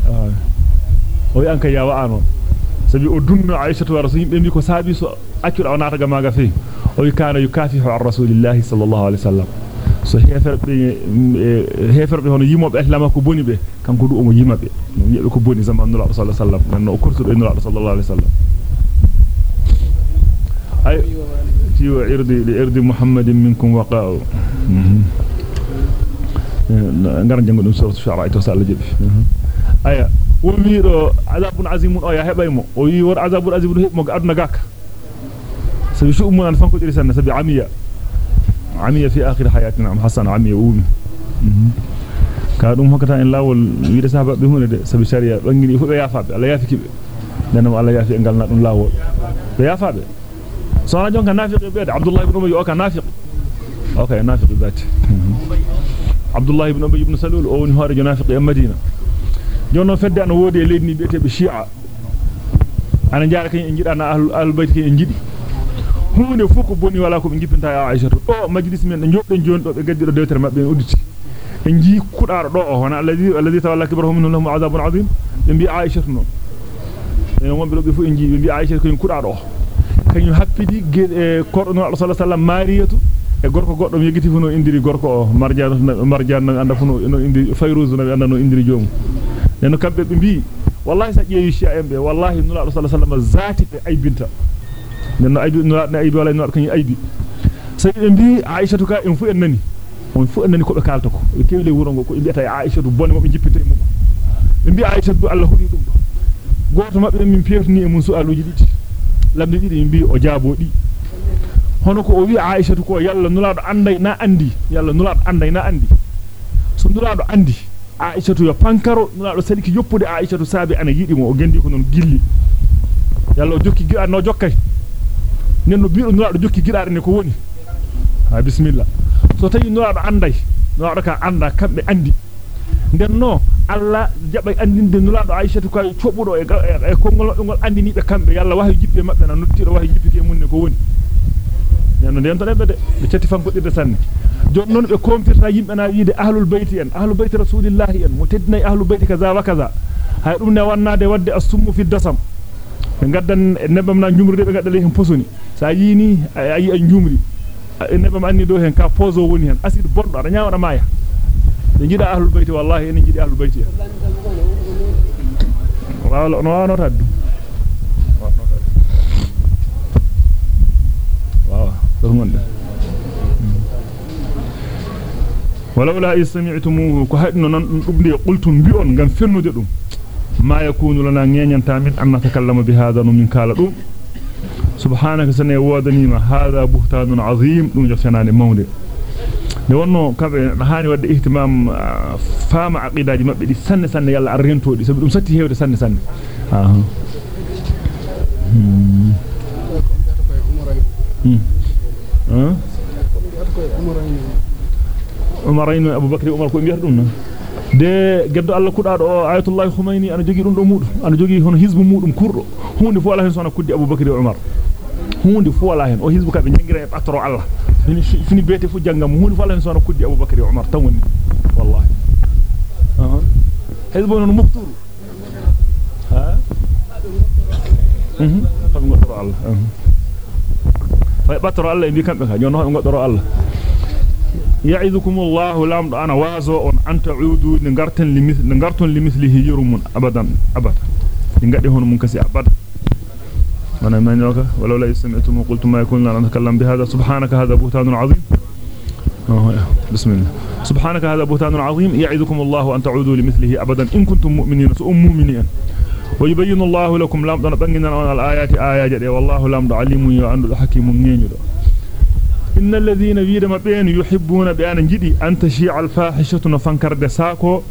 آه. وي انكا يا وآنو. سبي أو دوم عائشه ورسيم بي ميكو سابي أنا اكيو أو ناتا غاما غافي أو كان يكافح على رسول الله صلى الله عليه وسلم. so hefer be hefer be hono yimobe islamako bonibe kanko du o mo yimabe yebe ko boni zaman nulla sallallahu alaihi wasallam nanno kurtu be nulla sallallahu alaihi wasallam أي تيو عرضي لعرض محمد منكم وقاء نغران جنgo dum sura shu'ara ito sa Allah jebi aya o wiido azabun azimun o ya hebaymo o wi wor azabun azimun hebmo ga aduna gaka sabi shu umman fanko diri sanna sabi amiya amiya fi akhir hayatina am hasan amiya umi ka dum hokata en lawol wiide sahaba be hunde de sabi sharia bangini fu be be jonka nafiqi beede Abdullah ibn Ubay o ka nafiq okay nafiq zati Abdullah ibn Ubay ibn Salul o woni hoore nafiqi e Madina jonno fedde an wodi e leydni beetebe Shi'a ana jaara kany en jida na ahlul ahlul bayt kany en jidi hunde fu ko boni wala ko be gippinta ya Aisha to majlis men jobden jon do be gaddido dewtere mabbe en udditi en ji kudaaro do o wana alladhi alladhi tawalla kibrahum minhum lahum adhabun azim be bi Aisha no en wonbe do be fu en ji be bi Aisha ko en kudaado kanyu happidi e kordo no Allah sallallahu alaihi wasallam mariyatu e gorko goddo mi yegiti funo indiri gorko o marjaan marjaan anda funo no indiri fayruz no anda no indiri joomu neno kambe be bi wallahi sa jeewi shi ambe wallahi Allah sallallahu alaihi wasallam zati be aybinta neno aybi no na aybi wala no kanyu aybi sai be bi aisha to ka en fu en nani on fu en nani ko be kalta ko e kewle wuro ngo ko biyata aisha du bonne mo be jippita e mum be bi aisha du Allah hudi dum goto mabbe min pewtini e mun su'aluji didi lamde didi mbi o jaabodi hono ko o wi Aisha ko yalla nulaado anday na andi yalla nulaado anday na andi so nulaado andi Aisha yo pankaro nulaado sadiki yoppude Aisha saabi ana yidi mo o gendi ko non gilli yalla o jokki gidaar no jokkay nenno biido nulaado jokki gidaar ne ko woni ha bismillah so tawi nulaado anday nulaado ka anda kambe andi denno alla jabay andinde nulaado Aisha ko cobudo e e kongol ngol andini be kambe yalla wahi jibbe mabbe na noddido wahi jibbike munne ko woni nenno den to nebbe de be cetti fam boddirde sanne jon non be kompirta yimbe na wiide ahlul bayti en ahlul bayti rasulillahi en mo teddinay ahlul bayti kaza wa kaza hay dum ne wannade wadde as-summu fi dasam be gaddan nebam na jumrude be gaddale hen posoni sa yini ayi an jumri nebam anni do hen ka pozo woni hen acide bordo ada nyaawada maya en jidi ahlul bayti wala no wano taddu waaw dormonde ولولا إذ سمعتموه كهدنا نبني قلتم بيون غن فنود دum ما يكون لنا نينتا من أن نتكلم بهذا من كالا دum سبحانك سنه ودنيما هذا بهتان عظيم. جفناني مولد ne wonno kambe haani wadde ihtimam faama aqidaaji mabbe di sanne sanne yalla arrentodi sabi dum satti hewde sanne sanne ah hmm hmm umarayn abu bakr umar ko mbiyata dum de geddo alla kudaado o ayatullah khumaini ana jogi dum do mudum ana jogi hono hizbu mudum kurdo hunde fu wala hen sona kuddi abu bakr umar hunde fu wala hen o hizbu kabe jangira e patro allah fini fini bete fu jangam hunde fu Allah en sona kuddi Abubakar e Umar tan woni wallahi ah hezbo non muftur ha mhm fam godoro Allah fay batoro Allah e bi kambe ka jonno be godoro Allah يعظكم الله لام أنا وازو ان ان تعودوا نغارتن لمثل نغارتن لمثله يرمون ابدا ابدا ngadi hono mun kasi abada وأنا ما نوكا ولولا يسمعتم وقلتم ما يكون لنا نتكلم بهذا سبحانك هذا بهتان عظيم. بسم الله. سبحانك هذا بهتان عظيم يعظكم الله أن تعودوا لمثله أبدا. إن كنتم مؤمنين سؤم مؤمنين. ويبين الله لكم لام دنا الآيات آيات والله لام عليم يعند حكيم نينيو إن الذين بيدما بين يحبون بأن جدي أن تشيع الفاحشة نفنكر دساكو.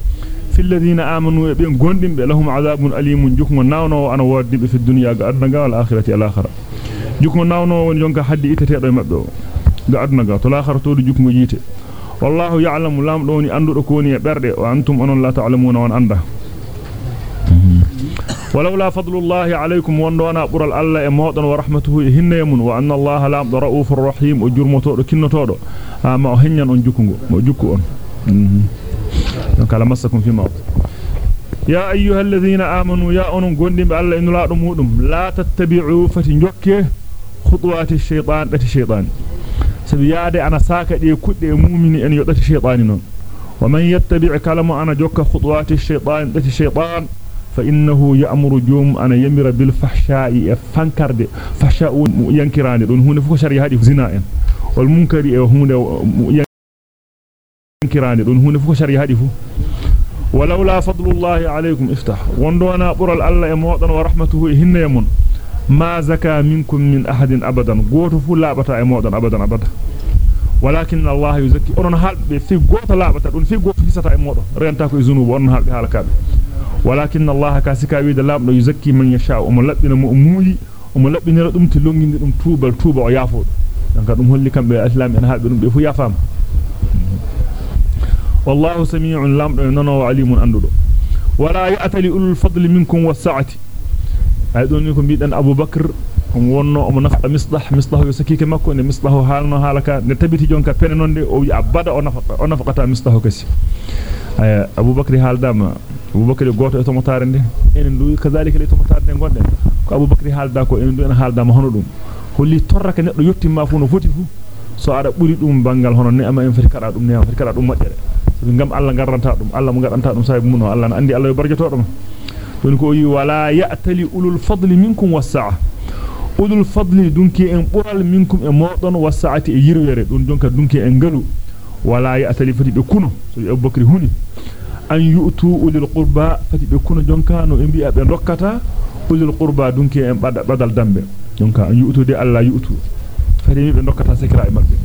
في الذين آمنوا بين غوندين لهم عذاب أليم جوكم ناونو أنا وردي في الدنيا قادنا والآخرة الآخرة. جوكم ناونو ونجونك حد إتتي دو مبدو قادنا قاد الآخرة تود جوكم جيتي. والله يعلم لام دوني أندو ركوني برد وأنتم أن لا تعلمون وأن أنده ولولا فضل الله عليكم وندونا برال الله مودن ورحمته هنيمون وأن الله لا رؤوف الرحيم وجرمتو كنتو ما هنيان اون جوكو jukku on donc ala masakum fi mawt ya ayyuhal ladhina amanu ya onun gondimbe alla en laado mudum la tattabi'u fati jokke khutuwati shaytan dati shaytan sabi yaade ana saaka de kudde mu'mini en yodati shaytani non wa man yattabi' kalama ana jokka khutuwati shaytan dati shaytan فإنه يأمر جوم أنا يمر بالفحشاء فانكرد فحشاء ينكران دون هنا فوق شريعة هذه زنا والمنكر هنا ينكران دون هنا فوق شريعة هذه ولولا فضل الله عليكم افتح وندونا برال الله موطن ورحمته هن يمن ما زكى منكم من أحد أبدا قوت فلا بتا موطن أبدا أبدا ولكن الله يزكي أرون حال في قوت لا بتا في قوت في ستا موطن رينتاكو يزنوب أرون حال بحالك ولكن الله كاسكا ويد لامدو يزكي من يشاء ومن لبنا مؤموي ومن لبنا دum to longinde dum tuubal tuuba o yaafo donc dum holli kambe islam en haabe dum be fu yaafam samii'un lamdo nono alimun andudo wala ya'tali ulul fadli minkum was-sa'ati ay don ni ko bidan abubakar on wonno o nafqa misdah misdah yo sakike makko ne misdah halno halaka ne tabiti jonka pene nonde o wi abada o nafa o nafaqata misdah kasi ay abubakar haldama abubakar goto e to motare nde enen du kazalika le to motare nde gonde ko abubakar halda ko enen du en haldama hono dum holli torraka neddo yottima fu no foti fu so ada buri dum bangal hono ne ama en fati kada dum ne fati kada dum majjere ngam Allah garanta dum Allah mo gadanta dum sahibi mun Allah andi Allah yo barjato dum don ko yi wala ya'tali ulul fadli minkum was-sa'a ulul fadli dunki en bural minkum e modon was-sa'ati e yirwere dun donka dunki en galu wala ya'tali fati be kuno so abubakar huni an yu'tu ulil qurba fati be kuno jonka no e bi'a be dokkata ulil qurba dunki en badal dambe jonka an yu'tu de Allah yu'tu fati be dokkata sekra e mabbe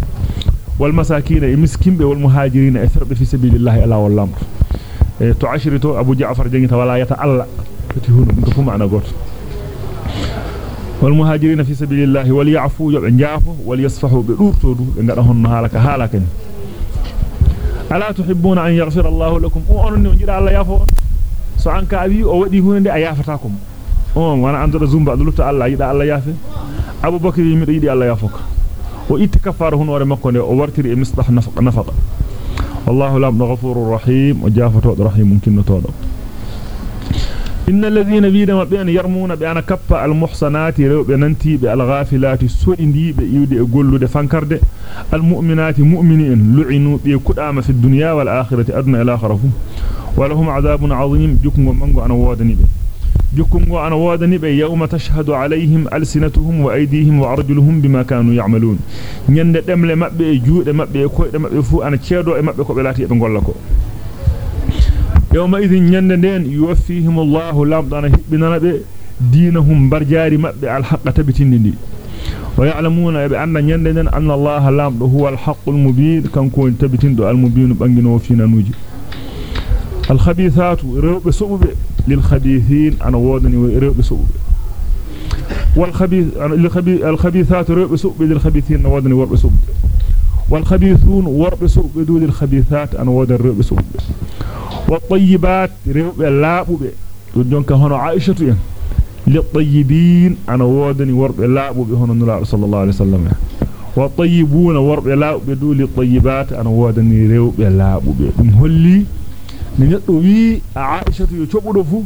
والمساكين إيه، المسكين والمهاجرين إيه، اثرب في سبيل الله ألا واللام إيه، تعشرته أبو جعفر جنت ولا يتعلى فتهون انكم معنا قوت والمهاجرين في سبيل الله وليعفوا وليعفوا وليصفحوا بدورتو غدا هون حالك حالك ألا تحبون أن يغفر الله لكم؟ أو انو نجي الله يافو سو انك أو ودي هوندي ايافتاكم اون وأنا اندو زومبا دلوتو الله يدا الله يافي. أبو بكر يمدي الله يافوك. Makko ne o wartiri e misbah nafaqa nafaqa wallahu lam ghafurur rahim o jafato rahim kinnotodo إن الذين بيدما بأن يرمون بأن كفى المحصنات ريوب ننتي بالغافلات سودندي بيودي غولود فانكرد. المؤمنات مؤمنين لعنوا بكدام في الدنيا والآخرة أدنى إلى آخره ولهم عذاب عظيم. جكم ومنغو أنا وادني بي جكم وأنا وادني بي يوم تشهد عليهم ألسنتهم وأيديهم وأرجلهم بما كانوا يعملون. ñande demle mabbe juude mabbe koyde mabbe fu ana ceedo e mabbe ko be laati e gollako يوم إذن يندن يوفيهم الله لامدنا هبنا به دينهم برجاري مبه الحق تبتندي ويعلمون بأن يندن أن الله لامد هو الحق المبين كان كون تبتندو المبين بانجنو فينا نوجي. الخبيثات روب للخبيثين أنا وودني روب سبب والخبيث الخبيثات روب سبب للخبيثين أنا وودني ورب سبب والخبيثون ورب سبب للخبيثات أنا وودن روب سبب والطيبات ريوب لابوبه دونك هنا عائشة ين للطيبين أنا ودني ورب لابوبه هنا نلا صلى الله عليه وسلم. tayyibuna warbe laabbe duli tayyibat an wodani rewbe laabube dum holli ni neddo wi aisha yo cobudo fu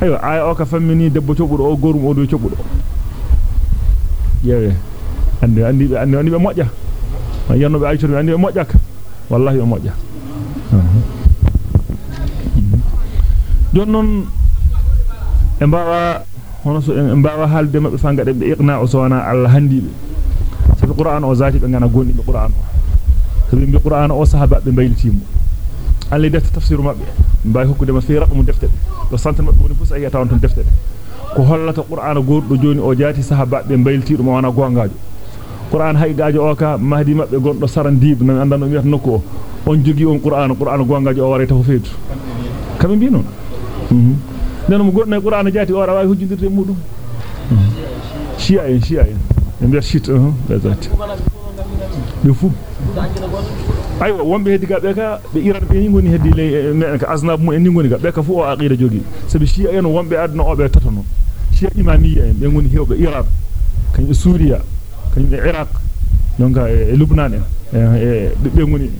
ayo ay o ka fammini debbo cobudo o gorum o do cobudo yewe ande andi be andi be mojja yanno be aisha andi be mojja wallahi o mojja jon non e mbawa hono so en mbawa halde mabbe fa ngade be iqna o sona Allah handibe sabi qur'an o zati be ngana gondi be qur'an o sabi be qur'an o sahaba be bayltimo Allah defte tafsiru mabbe mbay hokkude ma fi raqmu defte do santan mabbe woni fu sa yata on ton defte ko hollata qur'an gordo joni o jati sahaba be baylti dum wana gongajo qur'an hay gaajo o ka mahdi mabbe gondo sarandib nan andano wiata nokko on jogi on qur'an qur'an gongajo o wareta fo feetu kambe bi non nen mo goddo qur'an jati o rawa hujjindirde mudum shi'a en shi'a en en biya shit uh zati be fu aywa wonbe heddi ga be ka be iran be ngoni heddi le ka aznab mu en ngoni ga be ka fu o aqida jogi sabi shi'a en wonbe adna o be tatono shi'a imamiyya en be ngoni hewbe iran kan suriya kan be iraq donka e lubnan en e be ngoni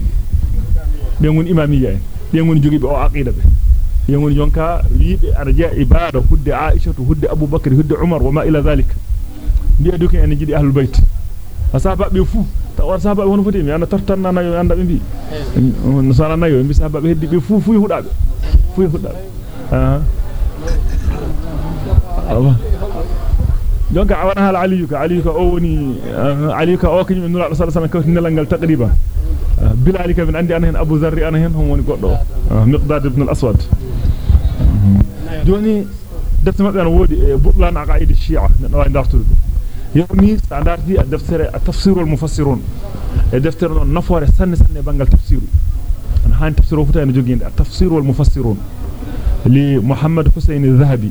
be ngoni imamiyya en be ngoni jogi be o aqida be be ngoni jonka wiibe arja ibada hudde aisha hudde abubakar hudde umar wa ma ila zalik biya duken en jidi ahlul bait asaba be fu tawar sahaba hono foti mi anda tartanna nayo anda be bi no sala nayo mi sahaba be heddi be fu fu hudabe fu hudabe ah donc awana hal aliyuka aliyuka o woni aliyuka o kanyum nura sallallahu alaihi wasallam kawti nelangal taqriban bilalika min andi ana hen abu zarri ana hen hon woni goddo miqdad ibn al-aswad joni defte mabbe an wodi butlan aqaid shi'a no way dartude يومي ستاندارتي الدفتر التفسير والمفسرون. الدفتر النفور السنة سنة بانجل أنا هان تفسيره فتاين جوجين. التفسير والمفسرون. لمحمد حسين الذهبي.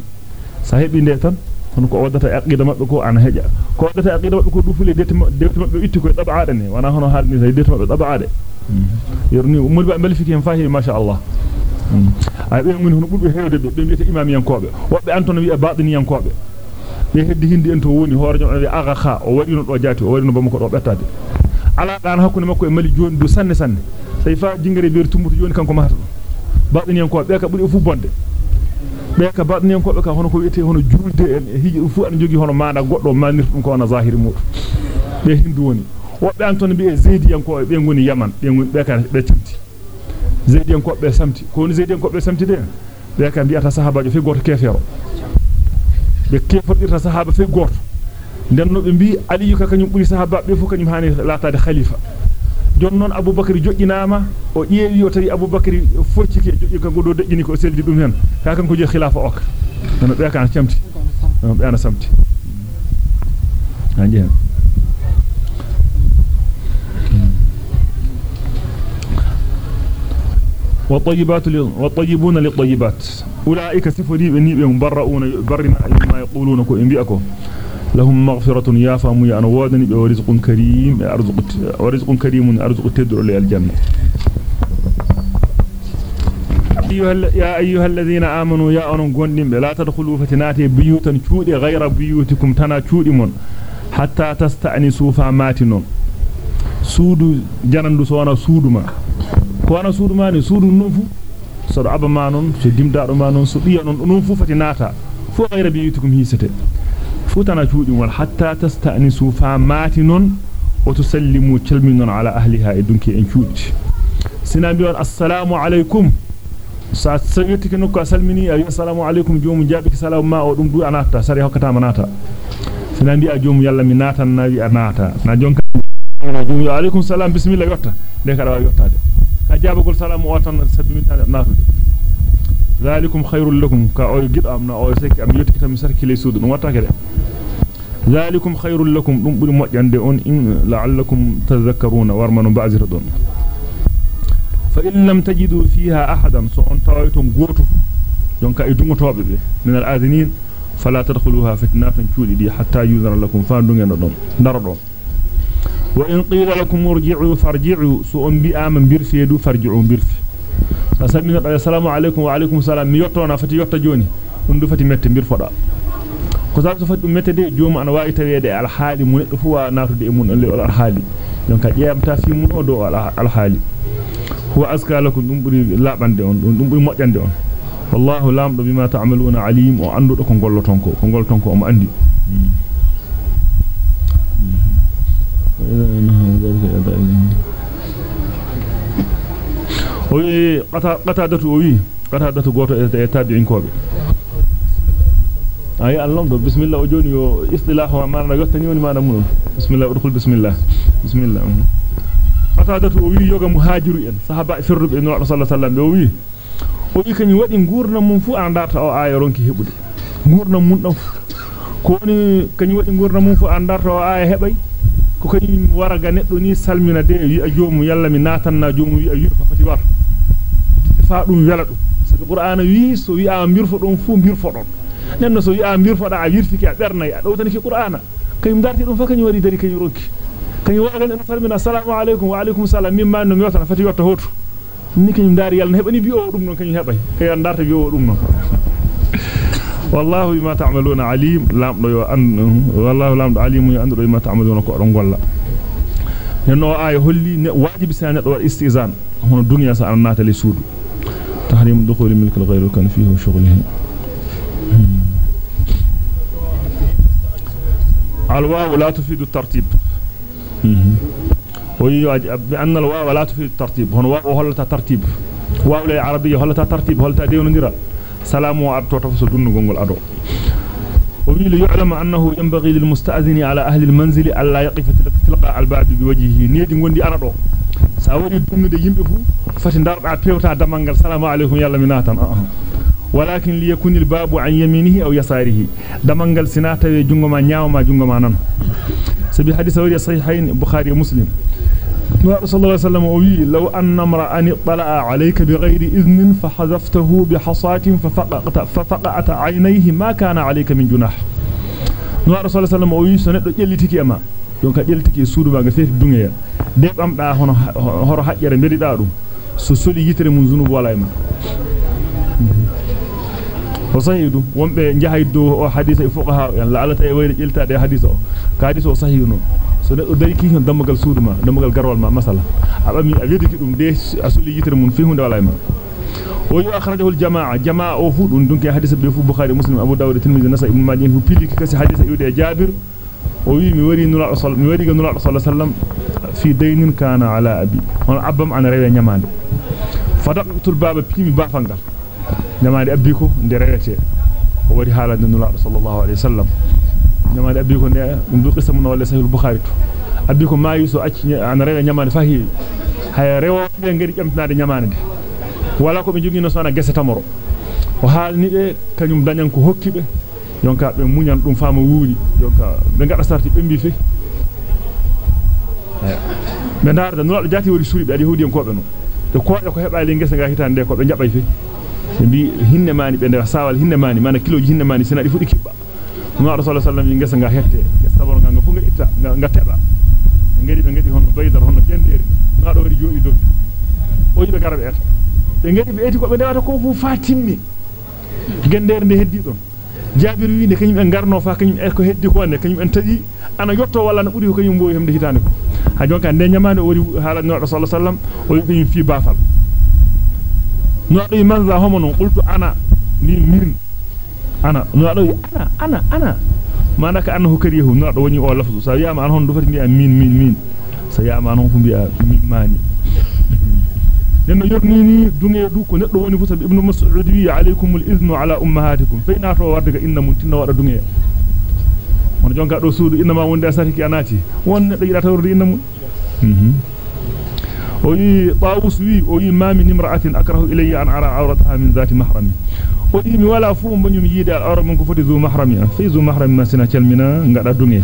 صاحبي أنا هنكو أودتا أقيدة مطلقو أنا هجا. كو أودتا أقيدة مطلقو دوفلي ديت مطلقو إتكو يطبع عادني وأنا هنو هال نيزا ديت مطلقو يطبع عادي يرني ومول بقى ملفك ينفاهي ما شاء الله. أمم. أعبين من هنو بلو هيو ديت دي دي دي دي دي دي دي دي دي be heddi hindi en to woni horjo be aga kha o wadi no do jati o wadi no bamko do bettade ala dan hakkunde makko e mali joni du sanne sanne say fa jingere beer tumbuto joni kanko mahata baadiniyan ko be ka buri fu bonde be ka baadiniyan ko be ka hono ko wiete hono julde en e hiji fu an jogi hono maana goddo manir dum ko na zahiri mudu be hindu woni wobbe anton be zaidiyan ko be ngoni yaman be ngoni be ka be timti zaidiyan ko be samti ko ni zaidiyan ko be samti de be ka biata sahabajo fi goto kefero be kefordirta sahaba fe goto denno be bi ali ka kanyum buri sahaba be fu kanyum hani latade khalifa jon non abubakar jojjinama o ƴeewi o tawi abubakar foccike jojji kanko do dejjini ko seldi dum hen ka kanko je khilafa ok no be kan camti no be ana samti anje والطيبات والطيبون للطيبات. أولئك سفري بني مبرؤون برنا ما يقولون كو انبياكو لهم مغفرة يا فامو يا نوادني ورزق كريم أرزق ورزق كريم أرزق تدر للجنة يا أيها الذين آمنوا يا أنون غوندين لا تدخلوا فتنات بيوتا تشودي غير بيوتكم تنا تشودي من حتى تستأنسوا فاماتنون سودو جنندو سوانا سودو ما. Ko wana suudu ma ne suudu non fu so do aba ma non so dimdaado ma non so biya non non fu fati nata fu ghayra bi yutukum hisate fu tana tuudi wal hatta tasta'nisu fa mati non wa tusallimu calminon ala ahliha e dunki en cuudi sina bi wal assalamu alaykum sa sayyati ke nokko salmini ayi assalamu alaykum joomu jabiki salamu ma o dum du anata sari hokkata manata sina bi a joomu yalla mi natan na wi anata na jonka joomu alaykum salam bismillah yotta de kada wa yottade ajabagol salamu o tan sabbi min tan natude zalikum khairul lakum ka o gido am na o sekki am yotti tam sarki lay suudu dum wattake de zalikum khairul lakum dum buri mojjande on in la'allakum tadhakkaruna warmanu ba'zira don fa in lam tajidu fiha ahadan so on tawaytum goto donc ay dungotobe be min al adinin وإن قيل لكم ارجعوا فارجعوا سؤن بآم برفيدو فارجعوا برفي سأسمينا السلام عليكم وعليكم السلام ميوتونا فتي يوتا جوني اندو فتي مت برفدا ko sabto fadi dum metede joomu ana waawi tawede al haali mun neddo fu wa natude e mun le al haali donc jeeyamta fi mun o do al haali huwa aska lakum dum buri labande on dum buri mojjande on wallahu lamdo bima ta'maluna alim o andudo ko golloton ko ko golloton ko o mo andi qata qatadatu o wi qatadatu goto e tabi'in kobe ay allah do bismillah o joni yo istilahu ma na yottani woni mana mun bismillah udkhul bismillah bismillah qatadatu o wi yoga muhajiru en sahaba firrube en sallallahu alaihi wasallam o wi o wi kany wadi gurnam mum fu andarta o aya ronki hebude gurnam mun dam ko woni kany wadi gurnam mum fu andarta o aya hebay ko kany waraga neddo ni salmina de wi a joomu yalla mi natanna joomu wi a yurfa fati war fa dum wela dum sabi qur'ana wi so wi a mirfo don fu mirfo don nenno so wi a mirfo da a yirfiki a bernay a dawtaniki qur'ana kany darti dum fa kany wari dari kany ronki kany waraga neddo salmina assalamu alaikum wa alaikum salam mimma no mi wata fati watta hoto ni kanyum daari yalla hebani bi o dum non kanyum hebay kay andarta bi o dum non والله بما تعملون عليم لام دو ان والله لام عليم يندر بما تعملون كو دون غولا. نينو اي هولي واجب سان دو استئذان هنا دنيا سان ناتلي سود تحريم دخول الملك الغير كان فيه شغله الواو لا تفيد الترتيب. ويواج بأن الواو لا تفيد الترتيب. هنا واو هلت ترتيب؟ واو العربيه هلت ترتيب؟ هلت دينو نيرال سلام وعبتو تفسو دون غنغل أدو. وبيل يعلم أنه ينبغي للمستأذن على أهل المنزل ألا يقف تلقى الباب بوجهه. نيدي غندي أنا دو. ساوري دون دي يمبي فو فاتي داردا بيوتا دمانغال سلام عليكم يلا مناتان أه. ولكن ليكون الباب عن يمينه أو يساره. دمانغال سناتا جونغو ما نياو ما جونغو ما نان سبي حديث وري صحيحين البخاري ومسلم. صلى الله عليه وسلم لو أن امرأني اطلع عليك بغير إذن فحذفته بحصات ففقعت, ففقعت عينيه ما كان عليك من جناح. نوع صلى الله عليه وسلم أوي سنت يلتك أما. دونك يلتك سود ما قفيت الدنيا. ديب أم بقى هنا هر حجر مري دارو. سسولي يتر من زنوب ولا إما وصحيح ومبه جهيدو حديث فقها يعني لعلت يوير يلتا دي حديثه. كحديثه صحيح. نوع so neddo dari ki hon dammagal suudu ma dammagal garwal ma masala abami a wediki dum de asuli yitere mun fi hunde wala e ma o yu akhrajahu al jamaa jamaa o fu dum dunke hadisa be fu bukhari muslim abu dawud tirmidhi nasa ibn majah fu piliki kasi hadisa yude jabir o wi mi wari nula rasul mi wari nula rasul sallam fi daynin kana ala abi on abbam ana rewe nyamande fadaqtul baba pimi bafangal nyamande abbi ko nde rewete o wari halande nula sallallahu alaihi wasallam nyamande abbi ko ne dum du qissa mun wala sahih bukhari to abbi ko mayi so acci ana rewe nyamande fahi hay rewo be ngari jamtanaade nyamande de wala ko be jogino sona gese tamoro o haalni be kanyum dañan ko hokkibe yonka be munyan dum faama wuuri yonka be ngada sarti be mbi fe be darda no jati wori suri be adi hudi en ko be no de ko ko hebaali ngesa ga hitande ko be jabay fe be hinne mani be ndewa sawal hinne mani mana kiloji hinne mani sina di fudi kibba no rasul sallallahu alaihi ngesa ga hette sabon nga fu nga itta nga teba ngadi be ngadi hono baydar hono jendere ma do wari jodi do o yibe garabe eta be ngadi be eti ko be dewata ko fu fatimmi gendere nde heddi don jabir wi ne kanyum en garno fa kanyum e ko heddi ko ne kanyum en taji ana yotto walla na buri ko kanyum boy hemde hitande ko ha jonka nde nyamande o wari halan no rasul sallam o wi kanyum fi bafal no do manza homo non qultu ana min min ana no do ana ana ana manaka annahu karihu no do woni o lafzu sa yama an hon do fati mi min min min sa yama an hon fu bi'a mani nenno yornini dunge du ko neddo woni fu sabi ibnu mas'ud wi alaykum al-iznu ala ummahatikum fayna to wardaga inna mun tinna wada dunge on jonka do suudu inna ma wonde asatiki anati won neddo yida tawrde inna mun mhm o yi tawus wi o yi ma min imra'atin akrahu ilayya an ara awrataha min zati mahrami foti zu mahrami fi zu mahrami ma sina calmina ngada dunge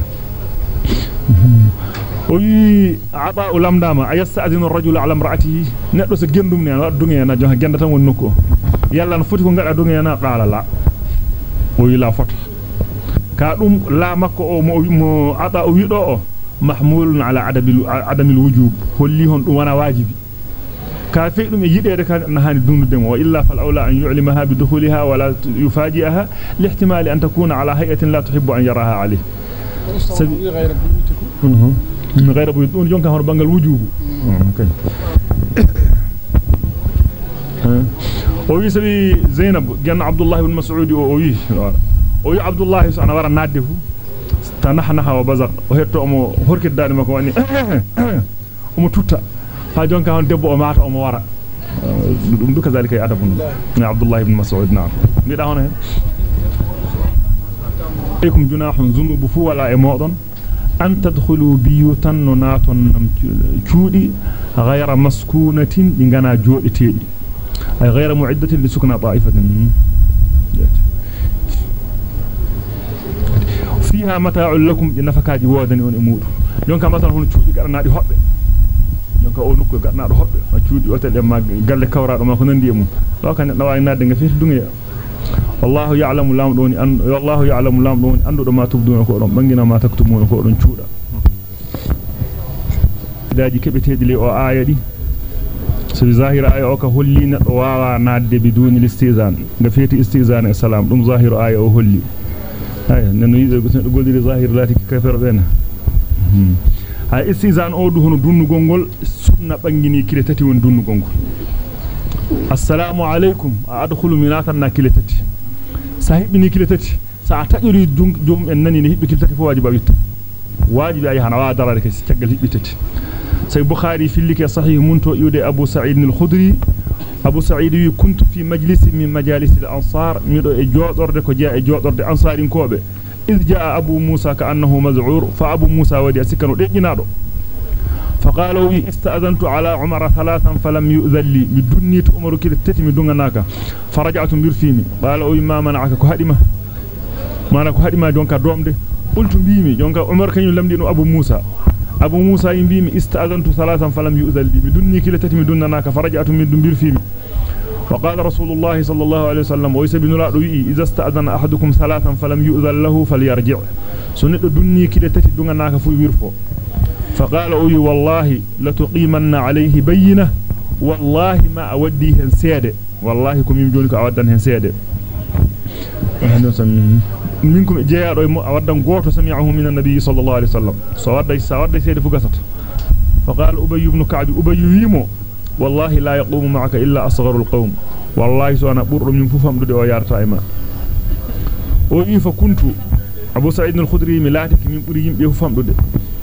o wi aba ulamdama ayasta'dinu ar-rajul ala imra'atihi neddo so gendum ne wa dunge na jonha genda tan won nokko yalla no foti ko ngada dunge na qala la o wi la fota ka dum la makko o mo mo aba o wido o mahmulun ala adamil adamil wujub holli hon dum wana wajibi كافي دوم ييدي ده كان نهان دوندم وإلا فالأولى أن يعلمها بدخولها ولا يفاجئها لاحتمال أن تكون على هيئة لا تحب أن يراها عليه. سبي... من غير ابو يدون جون كان بانغال أوي سبي زينب جن عبد الله بن مسعود أوي. أوي عبد الله سأنا ورا نادف تنحنها وبزق. وهتو أمو هركي دادي مكو اني أمو توتا. هاجون كان دب ومعه أم وراء دم دك ذلك يا عبد الله عبد الله بن مسعود. نعم. نيدا هنا. عليكم جناح ذنوب فولا إمضا أن تدخلوا بيوتا نات جودي غير مسكونة إن كان جودي أي غير معدة لسكن طائفة. فيها متاع لكم إن وادن يوم يوم كان مثلا هون جودي كرنا دي هبه e e doni an wallahu ya'lamu lam doni andudo ma tubduna ko don bangina ma taktumuna ko don cuuda daaji kebeteedi le o aya di so zahira aya o ka holli neddo wawa nadde biduni listizan nga feti istizan e salam dum zahiru aya o holli ay nanu yibe do goldiri zahir lati kafir bena ha istizan o du hono dunnugol gol sunna bangini kile tati won dunnugol gol assalamu alaikum adkhulu minatan na kile tati sahibini kile tati sa tajuri jum en nani ne hibbe kile tati fo wajibi witta wajibi ay hana wa darare ke tagal hibbe tati say bukhari fillike sahih munto yude abu sa'id al-khudri abu sa'id wi kuntu fi majlis min majalis al-ansar mido e jodorde ko jaa e jodorde ansarin kobe abu musa ka annahu maz'ur fa abu musa wadi asikano dejinado فقالوا استأذنت على عمر ثلاثا فلم يؤذن لي. بدنيت عمر كده تتي من دونغناكا فرجعت برفيمي قالوا ما منعك كهدمه ما أنا كهدمه جونكا دومده قلت بيمي جونكا عمر كان لمدينو أبو موسى. أبو موسى يمبيمي استأذنت ثلاثا فلم يؤذن لي. بدني كده تتي من دونغناكا فرجعت من دون برفيمي وقال رسول الله صلى الله عليه وسلم ويسبن لا دوي إذا استأذن أحدكم ثلاثا فلم يؤذن له فليرجع. سنة دني كده تتي دونغناكا فو ويرفو فقال أوي والله لتقيمن عليه بينة والله ما أوديه سيادة والله كم يمجونك أودن سيادة منكم جاء أودن قوت سمعه من النبي صلى الله عليه وسلم. سواد سواد سيادة فقسط فقال أبي بن كعب أبي يمو والله لا يقوم معك إلا أصغر القوم والله سوانا بورم ينففهم دو يارتايما وي فكنت أبو سعيد الخدري ملاتك من بوري ينففهم دو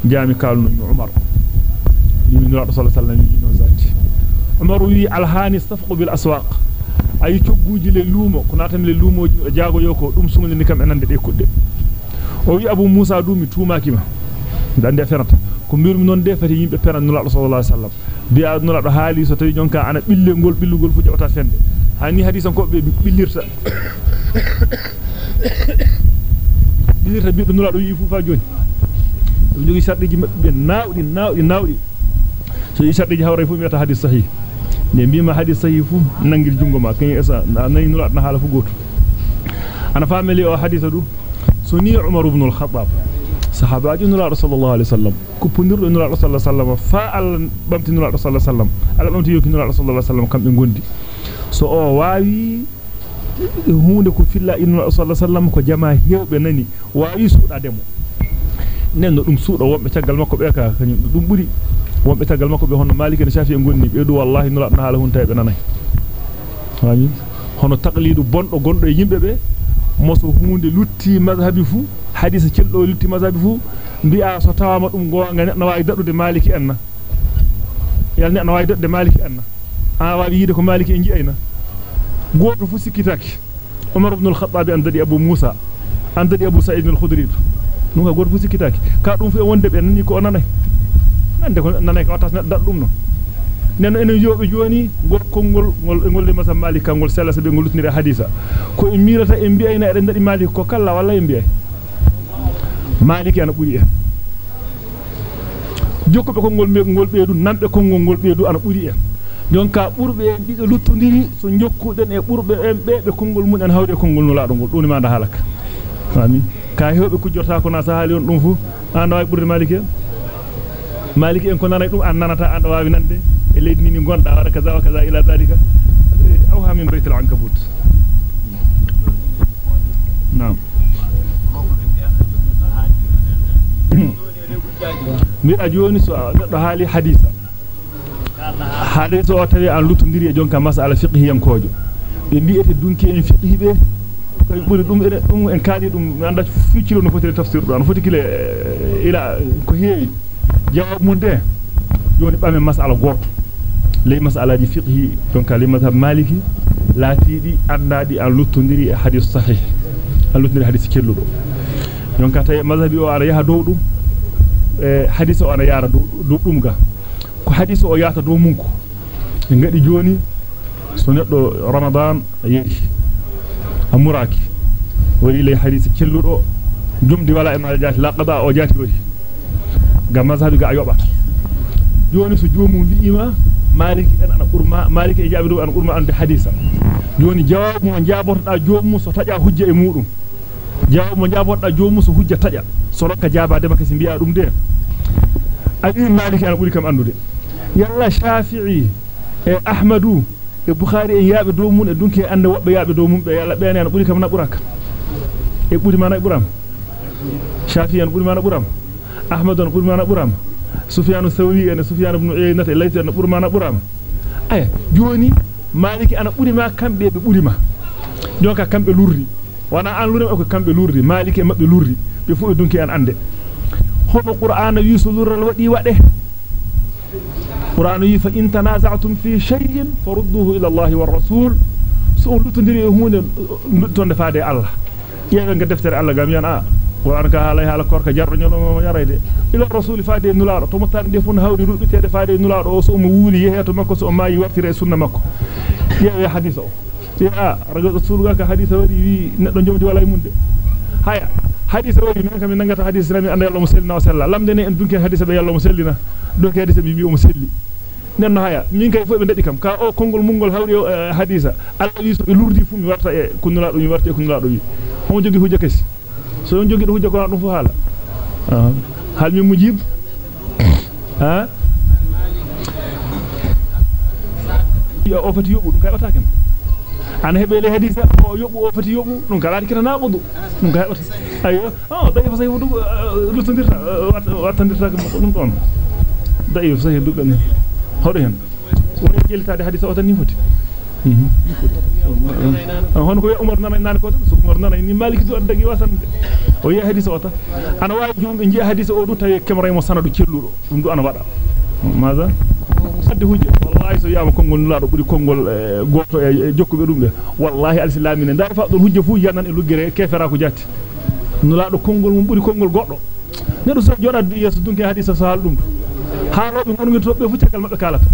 جامي قال نمي عمر من الله صلى الله عليه وسلم عمر وي الهاني صفق بالأسواق أي تبوج للومو كناتم للومو جاغو يوكو دوم سمني نكم أنا ندي كود وي أبو موسى دومي توماكيما دان دي فرنت ko mbirmi non defati yimbe peran nula sallallahu alaihi wasallam bi'a nula do haali so tawi jonka ana bille ngol billugol fu jawta fende hani hadisan ko be billirta billirta bi nula do yi fu fa joni jogi sharɗiji mabbe naawdi naawdi naawdi so yi sharɗiji hawray fu mi wata hadith sahih ne bima hadith sahih fu nangil jungo ma kany esa nayi nula na hala fu goto ana fameli o haditha du so ni umar ibn al-khattab sahabaji nula sallallahu alaihi wasallam ko pundirdo nula sallallahu alaihi wasallam fa al bamti nula sallallahu alaihi wasallam ala bamti yoki nula sallallahu alaihi gondi so o waawi hunde ko filla inna sallallahu ko jama hewbe nani waawi suuda demo nenno dum suudo wombe tagal makko be ka kanyum dum buri wombe tagal makko be hono maliki en shafi en gonni be du wallahi nula na hala hunta nanay wami hono taqlidu bondo gondo e yimbe be moso hunde lutti mazhabi fu hadisa celdo lutti mazhabi fu bi'a so tawama dum gonga neddo wawi daddude maliki enna yal neddo wawi daddude maliki enna a wawi yide ko maliki en ji'ayna goto fu sikitaki umar ibn al-khattab andadi abu musa andadi abu sa'id al-khudri nuga goto fu sikitaki ka dum fu e wonde be nani ko nanay nande ko nanay ko tas dad dum no neno enen yobe joni gol kongol ngol ngol de masam malika ngol sela se be ngol lutnira hadisa ko e mirata e mbiayna eden dadi malika ko kala walla e mbiay maliki ana buri en jokkobe kongol me ngol beedu nambe kongol ngol beedu ana buri en jonka burbe en dido luttondiri so jokkuden e burbe en beebe kongol mun en hawde kongol no laado ngol doni ma da halaka fami ka hewbe kujjorta ko na sahali on dum fu anda way burde maliki maliki en ko nanay dum an nanata an waawi nande e leydi ni gonda wala kaza wa kaza ila dalika awha min bayt al-ankabut نعم mbiɗa joni so neɗɗo haali hadisa hadisa o tawi an luttodiri e jonka masala fiqhiyankojo ɓe mbiyete dunki en fiqhi ɓe kay ɓuri ɗum ene ɗum en kaali mi anda ficcilo no foti tafsir ɗo an foti kile ila ko heewi jawab mun de joni ɓamen masala goto ley masalaji fiqhi jonka ley mazhab maliki laatiɗi andaɗi an luttodiri e hadis sahih an luttodiri hadis kelluɗo jonka tawi mazhabi o ana yaha dow ɗum e hadis o ana yara dow ɗum ga ko hadis o yata dow munko e ngadi joni so neddo ramadan yehi amuraki wari lay hadith celludo jumdi wala e mal jati laqada o jati wari ga mazhabi ga ayoba joni so jomum wi'ima maliki en ana qurma maliki e jabiru an qurma ande hadisa joni jawab mo jabotoda jomum so taja hujja e mudum jawab mo jabotoda jomum so hujja taja so rokka jabade makasi bi'a dum de abi maliki ana buri kam andude yalla shafi'i e ahmadu e bukhari en yaabe dow mun e dunki ande wobbe yaabe dow mun be yalla beene an buri kam na buraka e buri mana buram shafi'i an buri mana buram ahmadu an buri mana buram sufyan thawri en sufyan ibn uyaynah e layth an buri mana buram ay joni maliki ana buri ma kambe be buri ma jonka kambe lurri wana an lurri ko kambe lurri maliki mabbe lurri be fu e dunki an ande. Hono qur'ana yusulur wadi wade قرآن يف إن تنازعتم في شيء فردوه إلى الله والرسول سؤال تندري هون نتون فادي الله يا من دفتر الله قام ينا قرآن كهلا هلا كورك جر نلوم يريد إلى الرسول فادي نلار تمتان دفون هاودي رؤيت فادي نلار أو سوم وولي يهتو مكو سوم ما يورتي سنة مكو يا يا حديثه يا رجل الرسول قال حديث ودي ندون جمدي ولا يمند هيا hadisa wari min kam nangata hadisa rami anda yalla musallina wa salla lamde ne en dunki hadisa be yalla musallina dunki hadisa bi bi o musalli nenno haya min kay fo be dadi kam ka o kongol mungol hawri hadisa alla wi so be lurdi fu mi warta e kunnula do mi warta e kunnula do wi homo jogi hujja kasi so on jogi do hujja ko dum fu hala hal mi mujib ha ya o fati yobu dum kay bata kam ana hebe le hadisa o yobu o fati yobu dum kala dikira naqudu dum kay bata ayo oh dayif sahih du lutondirta watandirta dum don dayif sahih du ben hodo hen woni jeltaade hadisa o tan ni foti hon ko umar nana nan ko so umar nana ni maliki do dagi wasande o yi hadisa o ta ana waawi jumbe nji hadisa o du tawi kemray mo sanadu celludo dum du ana wada maza adde hujja wallahi so yama kongol nulaado buri kongol goto e jokkube dum be wallahi alislamin ndar fa don hujja fu yanan e luggere kefera ko jatti nulaado kongol mum buri kongol goddo nedo so joda yeso dunki hadisa so hal dum haalobe ngongi tobbe fu tagal mabbe kalata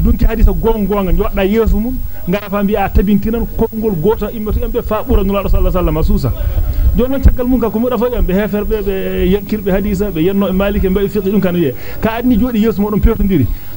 dunki hadisa gongonga jodda yeso mum ngara fa bi'a tabintinan kongol goto immeto embe fa bura nulaado sallallahu alaihi wasallam suusa jonon tagal mun ka ko muda fa yambe heferbe be yankirbe hadisa be yenno e malike be fiqi dum kan wiye ka adni jodi yeso modon pewtondiri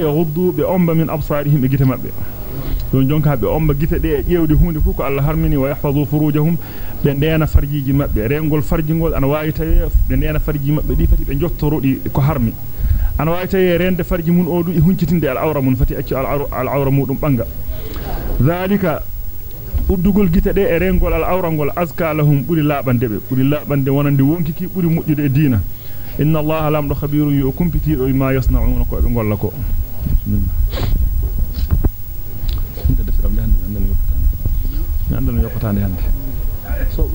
yaghuddu bi omba min absarihim be gite mabbe don jonka be omba gite de ƴewde hunde fu ko Allah harmini wa yahfazu furujahum be ndeena farjiji mabbe rengol farjingol ana waawi tawe be ndeena farji mabbe di fati be jottorodi ko harmi ana waawi tawe rende farji mun o du e huncitinde al awra mun fati acci al awra mudum banga zalika uddugol gite de e rengol al awra ngol azka lahum buri labande be buri labande wonande wonkiki buri mujjude e diina إن الله لامر خبير يؤكم بتير ما يصنعون نقول لكم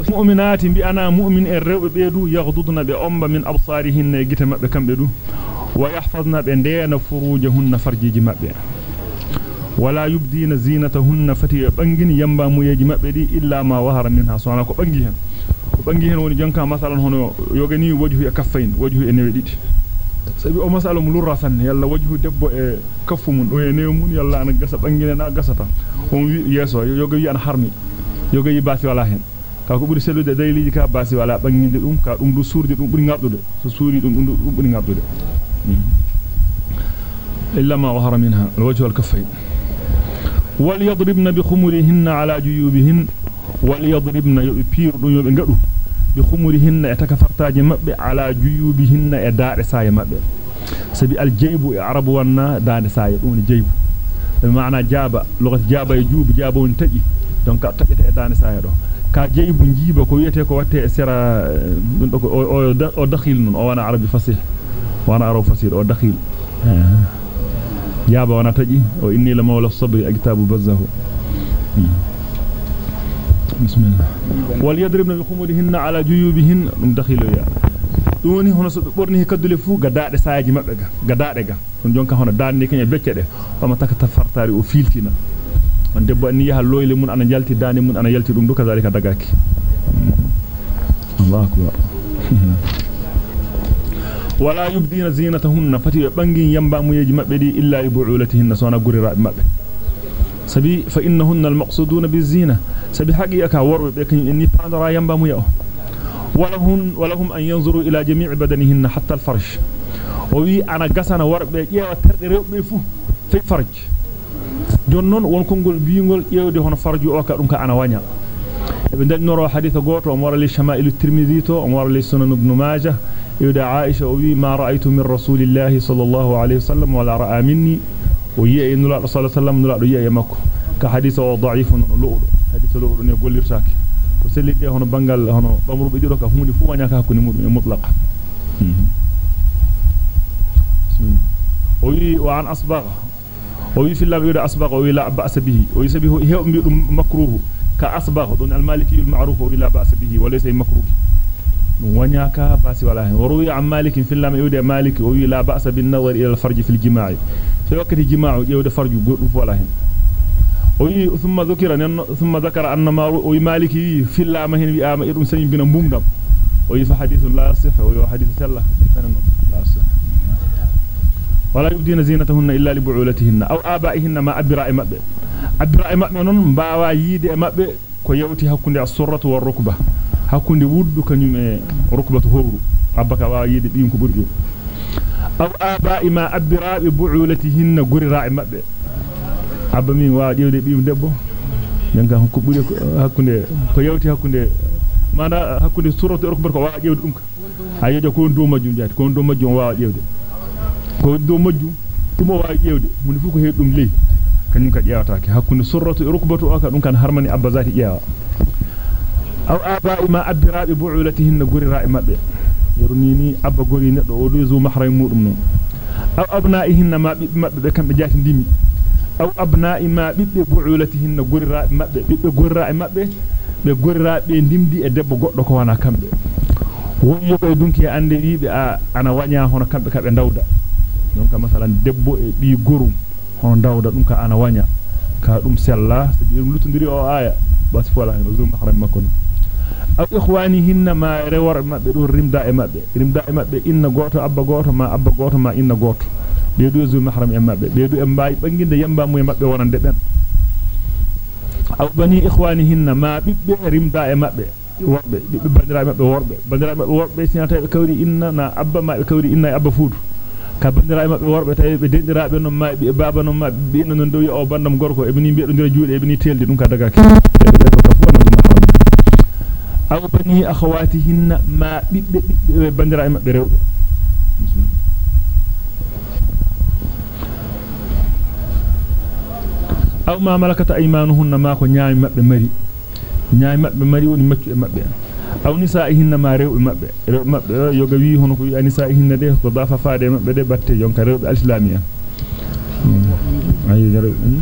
مؤمنات بأنا مؤمن الرب بيدو يغضضنا بأم من أبصارهن جت ما بكم بيدو. ويحفظنا بأندينا فروجهن فرج جم ولا يبدين زينتهن فتي بنجن ينبا ميج ما إلا ما وهر منها. سواء كبنجهم bangi hen woni jonka masalan hono yogani wajhu e kaffayn wajhu e newe didi sabi o masala mu lurra sanne yalla wajhu debbo e kaffu mun do e neew mun yalla ana gasa bangine na gasata on wi yeso yoga wi an harmi yoga yi basi wala hen ka ko buri sellude dayliji ka basi wala banginde dum ka dum du suurde dum buri ngabdude so suuri dum dum buri ngabdude illa ma wahara minha alwajhu walkaffayn وليضربن بخمرهن على جيوبهن وليضربن يبير دum yobe ngadu bi khumurihinna e takafartaaje mabbe ala juyubihinna e daade saaye mabbe sabi al jaybu e arabu wanna daade saaye dum ni jaybu be maana jaaba lugat jaaba e juubu jaaba won taji donc tajete e daade saaye do ka jaybu jiiba ko wiyete ko watte e sera dum do o o dakhil non o wana arabi fasih wana arabu fasih o dakhil jaaba wana taji o inni la mawla sabri aktabu bazzahu بسم الله وليضربن بخمرهن على جيوبهن دم دخيلو يا kaddule fu ga daade saaji mabbe ga ga daade ga don jonka hono daande kanya beccede o ma takata fartari o filtina on debbo anni yaha loyle mun ana jalti daande mun ana yalti dum do kazalika dagaki Allahu akbar wala yubdina zinatahunna fati bangin yamba muyeji mabbe di illa ibuulatihinna sona gurira mabbe سبي فإنهن المقصودون بالزينة. سبي حقيقة ورب بكني إني فاندرا ينبام يأه ولهم, ولهم أن ينظروا إلى جميع بدنهن حتى الفرش. ووي أنا قسنا ورب يأه وترقر يبفو في فرج جنن ونكونغل بيونغل يأه دي فرج يأه كأرمك أنا وانيا. إبن دل نرى حديث قوت وموار لي شمائل الترمذي تو لي سنن ابن ماجة. يودا عائشة ووي ما رأيت من رسول الله صلى الله عليه وسلم ولا رأى مني. ويي إنه الله صلى الله عليه وسلم نلا دو يي ماكو كحديث ضعيف لؤلؤ. حديث لؤلؤ ني غولير ساك وسلي دي هونو بانغال هونو بامرو بي ديرو كا فوندي فو وانيا كا كوني مودو مطلق. وي وان اصبغ وي في الله يد اصبغ وي لا بأس به. وي سبي هو مكروه. كاصبغ دون المالكي المعروف وي لا بأس به وليس مكروه dum wanya ka basi wala hen waru am malik fil lam yude malik o wi la ba'sa bin nazar ila al farj fil jima'i fi waqti jima'u yewde farju godum fu wala hen oyi thumma dhukira thumma dhakara anna ma oyi maliki filla ma hen wi ama edum sanin bina mumdam oyi fa hadithun la sih oyi hadith salla tanan la sih wala yubdina zinatahunna illa li bu'ulatihinna aw aba'ihinna ma abira'i mabbe e hakkunde wuddu kanyum e rukbatu howru abbaka wa yide biim ko buri aw aba'i ma abira'i bu'ulatihinna gurira'i mabbe abba min waa ƴewde biim debbo janka ko buri hakkunde ko yawti hakkunde mana hakkunde suratu rukbar ko waa ƴewde dum ka ayejo ko do majjum jaati ko do majjum waa ƴewde ko do majjum dum waa ƴewde mun fu ko heed dum ley kanyum ka ƴewataake hakkunde suratu rukbatu o ka dum kan harmani abba zati ƴewa أو آباء ما أبرا بعولتهن قري رأي مبع يرنيني أبا قري نقل وليزو محرين مؤمنون أو أبنائهن ما بيب مبع بكم بجات ديمي. أو أبناء ما بيب بعولتهن قري رأي مبع بيب قري رأي مبع بيب قري رأي بين ديم دي أدب قط لكوانا كم بي. ومو بيدونك يأندي بي بي أنا وانيا هنا كم بكم داودا. نونك مثلا دب بي قرم هنا داودا. نونك أنا وانيا. ka dum sella se dum lutundiri o aya bas fola no zoom أو إخوانهن ما رور ما بدون رم دائما ب رم دائما ب إن قوت أبا قوت ما أبا قوت ما إن قوت بيدو زوج محرم يما ب بيدو أم باي بعدين ده يم بام يما ب وراند بن. أو بني إخوانهن ما بب رم دائما ب ور ب بندرا ما ب ور ب بندرا ما ور ب سنات كوري إن نا أبا ما كوري إن أبا فود. كبندرا ما ب ور ب تاي بدندرا بنو ما ب بابا نو ما ندوي أو بندم غوركو إبني بيدو ندوي إبني تيل دي نكادا كي أو بني أخواتهن ما بندرا ما بيرو. أو ما ملكت أيمانهن ما كو نياي ما بمري نياي ما بمري وني ما بين أو نسائهن ما ريو ما بيرو ما بيرو يوغوي هونو كو نسائهن دي كو بافا فادي ما بدي باتي. جونكا الإسلامية. أيوة ريو. أمم.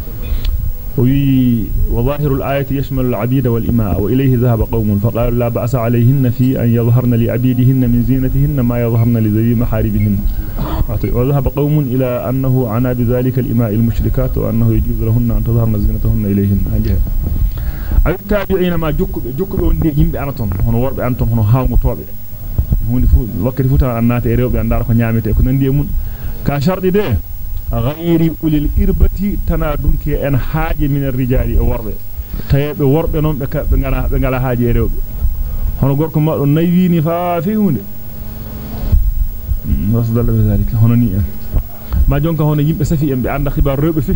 وظاهر الآية يشمل العبيد والإماء وإليه ذهب قوم فقالوا لا بأس عليهن في أن يظهرن لعبيدهن من زينتهن ما يظهرن لذوي محاربهن. وذهب قوم إلى أنه عنا بذلك الإماء المشركات وأنه يجوز لهن أن تظهرن زينتهن إليهن. أي التابعين ما جكب جكب وندي يمبي أنتم هنا ورب أنتم هنا هاوم توبي هوني فو وقت فوتا أنات إريوبي أندار كو نيامته كو نندي mun ka shardi de غير أولي الإربة تنادنك أن حاجة من الرجال وربة تيب وربة نوم بغالا حاجة ريوبة هنا قولك ما نيويني فافي هوني وصدل بذلك. هنا نيئا ما جونك هنا يمب سفي أن بأن خبار ريوبة فيه.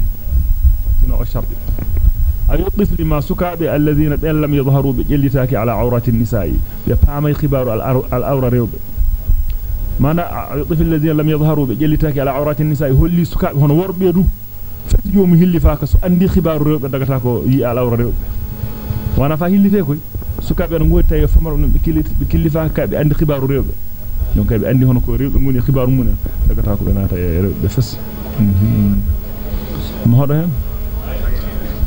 سنو الشرط؟ أي الطفل ما سكاب الذين لم يظهروا بجلتاك على عورات النساء. يفهم خبار الأورى ريوبة mana الطفل الذي لم يظهروا بجلتك على عورات النساء هو اللي سكا هون وربيدو فديوم هيلي فاكا سو اندي خبار ريو دغتا كو يي على عورات ريو وأنا فا هيلي في كوي سكا بن غو تاي فمر نم بكليت بكليفا كا بي اندي خبار ريو دونك بي اندي هون كو ريو موني خبار مون دغتا كو بنات ريو بفس ما هذا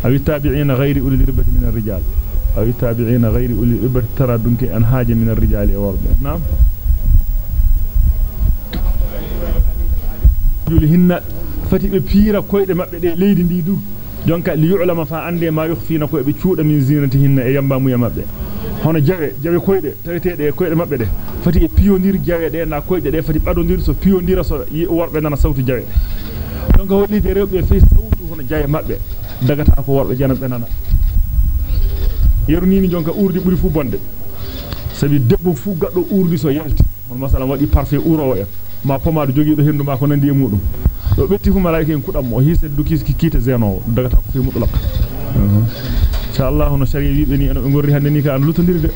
أو التابعين غير اولي الربه من الرجال أو التابعين غير اولي الربه ترى دونك ان حاجة من الرجال أو نعم hinna fati be piira koyde mabbe de leydi ndi du jonka li yu'lama fa ande ma yukhfina ko be ciuda min zinati hinna e yamba mu mabbe hono jawe jawe koyde tawetede e koyde mabbe de fati e piondir jawe de na koyde de fati badondir so piondira so worbe nana sautu jawe donc holli de rewbe fe sautu hono jawe mabbe dagata ko worbe janambe nana yerunini jonka urdi buri fu bonde sabi debbo fu gaddo urdi so yalti on masalan wadi parfait uro e ma pomade jogiido hendu ma ko nandi e mudum do betti fu malaika en kudam mo hise du kiski kite zeno dagata ko fi mutlaq insha Allah no shari'a wibe ni en ngorri hande ni ka an lutondirde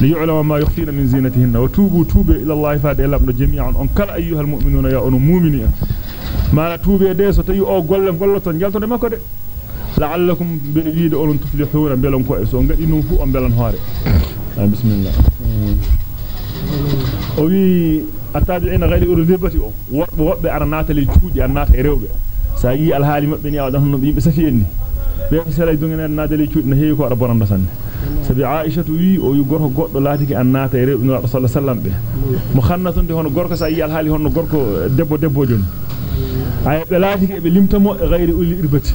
li yu'lama ma yukhfina min zinatihinna wa tubu tubu ila Allah fa de lamdo jami'an on kala ayyuhal mu'minuna ya onu mu'mini mala tube de so tayi o golle golloton jaltode makko de la'allakum bi wiide on tuflihuna belon ko e so ngadi num fu on belan hoore bismillah o wi atabi'ina ghayri urubati o worbe wobbe ara natale cuudi an nata e rewbe sa yi alhaali mabbe ni awadan hono yimbe safi enni be sala dungene natale cuudi na heewi ko ara bonanda sanne sabi aisha wi o yu gorko goddo laatiki an nata e rewbe no alaihi wasallam be mo khannatude hono gorko sa yi alhaali hono gorko debbo debbo joni ay be laatiki e be limtamo e ghayri uli irbati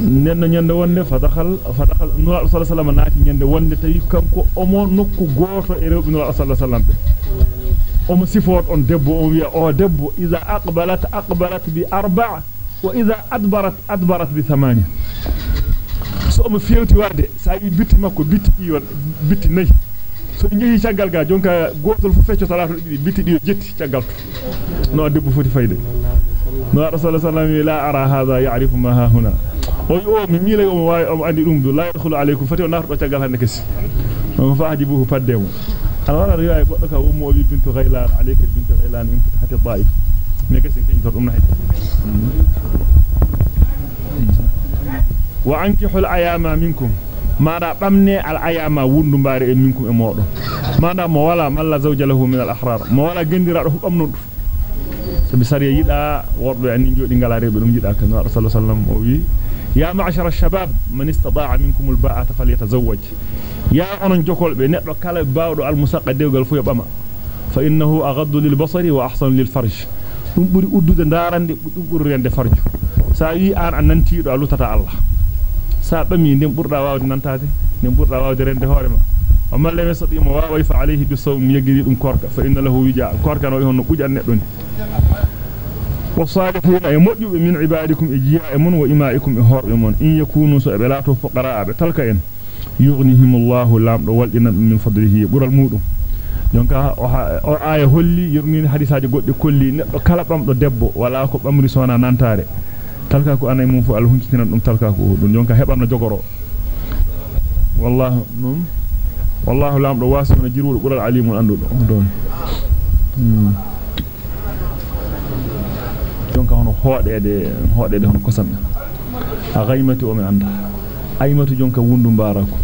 nenno nyande wonde fa dakhal fa dakhal no sallallahu alaihi wasallam naati nyande wonde tawi kanko omo nokku goto e rewbe no sallallahu alaihi wasallam omo sifot on debbo o wi'a o debbo iza aqbalat aqbalat bi arba' wa iza adbarat adbarat bi thamania so omo fewti warde sa yi bitti makko bitti diyon bitti nay so njehi ciagal ga jonka gotol fu feccio talato didi bitti diyo jetti ciagal no debbo foti fayde no rasul sallallahu la ara hadha ya'rifu ma ha huna o yo mi mila o way o andi dum do la yadkhulu alaykum fati o nardo ciagal hande kesi on faajibuhu paddemo alwala riwaya goddo ka ummo bi bintu ghailan alayka bintu ghailan in fatahati dhaif me kesi kin to dum na hayta wa ankihu al ayama minkum mada bamne al ayama wundu bare en minkum e modo mada mo wala malla zawja lahu min al ahrar mo wala gendiraado fu bamno sabi sariya yida worbe an jodi ngala rebe dum yida kan rasul sallallahu alaihi wasallam o wi يا معشر الشباب من استطاع منكم الباءة فليتزوج. يا أنا جوكل بنقل كلا بارو المساق ديوغ الفوية بما. فإنه أغض للبصر وأحسن للفرج. تنبري أدود داران تنبري عند فرج. سأي أن ننتي رألو تتا الله. سأبمي نمبر رواو ننتاتي نمبر رواو درين دهارما وما لم يستطيع مواوي فعليه دسوم يجري أم كورك فإن له وجاء كوركا نويهن نقجان نقلون والصالحين أي مجب من عبادكم إجياء من وإمائكم إهرب من إن يكونوا سأبلاتوا فقراء بتلك إن يغنهم الله لامر والإن من فضله يبور المود يونكا أو آية هولي يرنين حديثة جغد كل كلبام دبو ولا كبام رسوانا نانتار تلك أنا يمون فألهم كتنا نم تلك يونكا هبام نجغرو والله نم. والله لامر واسم نجرور قرى العليم الأندو دون, دون. Mm-hmm. Hoodede hoodede hono kosambe a gaymatu o mi anda aymatu jonka wundu barako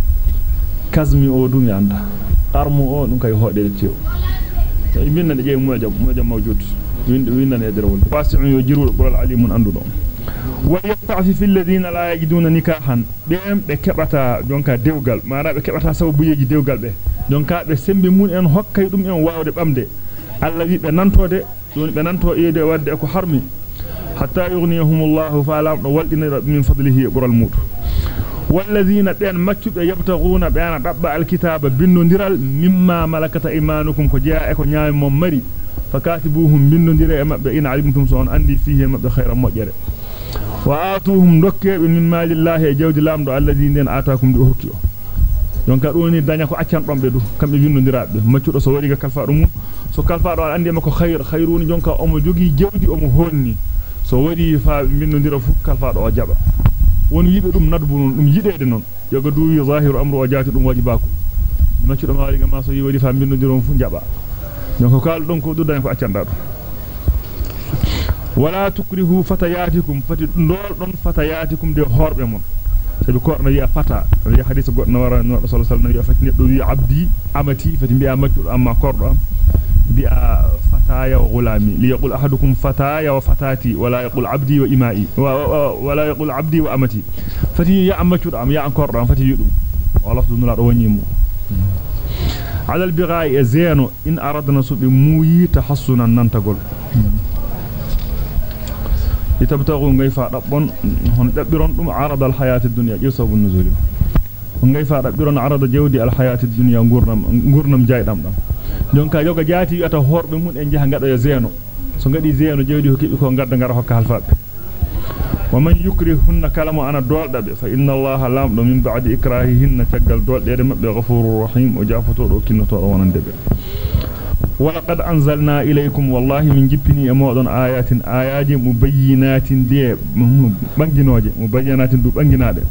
kazmi o dum mi anda armu o dum kay hoodede tew so minna de jey mojam mojam mawjud winde windan e derwol wasi'un yo jirwul bural alimun andudo ويستعفف الذين لا يجدون نكاحا بهم بكبتا جونكا دewgal maana be kebata sababuyeji dewgal be jonka be sembe mun en hokkay dum en waawde bamde alla wi be nantode don be nanto eede wadde ko harmi حتى يغنيهم الله فلا ولدنا من فضله يبر المود والذين بين مكتب يبتغون بين رب الكتاب بنديرال مما ملكت إيمانكم كجاء اكو نيام مم مري فكاتبوهم بنديرا بين علمتم سون عندي فيه ما خير مجره واعطوهم دوكيب من مال الله جود لام دو الذين ان آتاكم دو دونك اوني دانيا كو اتيان دومبي دو كام بنديراد مكتب سو وريغا كالفا دو سو كالفا دو عندي مكو خير خيرون دونك أمو جوغي جودي أمو هوني. So wari fa bindondira fu kalfaado o jaba won yibe dum nadbu non dum yidede non yoga duwi zahiru amru o jaati dum waji baako maccudo maari ma so yi wari fa bindondiron fu jaba donc kal don ko dudan ko accanda dum wala tukrihu fatayatikum fati ndol don fatayatikum de horbe mon sabi ko na wi'a fata wi'a hadith goddo wara no sallallahu alaihi wasallam wi'a fati neddo wi'a abdi amati fati bi'a maccudo amma kordo am بأ فتايا وغلامي ليقول أحدكم فتايا وفتاتي ولا يقول عبدي وإمائي ولا يقول عبدي وأمتي. فتي يا أمة شرام يا أنكر رام فتي يؤدو والله فضل الله ونيمو على البغاء زينو إن أردنا سوء موي تحصنا ننتقل. يتبتغون غيفا ربون هون تبيرون عرض الحياة الدنيا. يصاب النزول. ونغيفا ربيرون عرض جودي الحياة الدنيا؟ نقرنا جايدام نقرنا دونك يوغا جاتي يتا horbe mun en jaha ngado zeno. So ngadi zeno jewdi hokki ko ngadda ngara hokka halfaabe ومن يكرهن كلام أنا دولدبه فان الله لام دو من بعد اكراههن تغال دولده مبه غفور رحيم وجافتو دو كينتو ونندبه ولقد انزلنا اليكم والله من جبني امودون ايات اياج مبينات دي بانغينوجه مبينات دو بانغيناده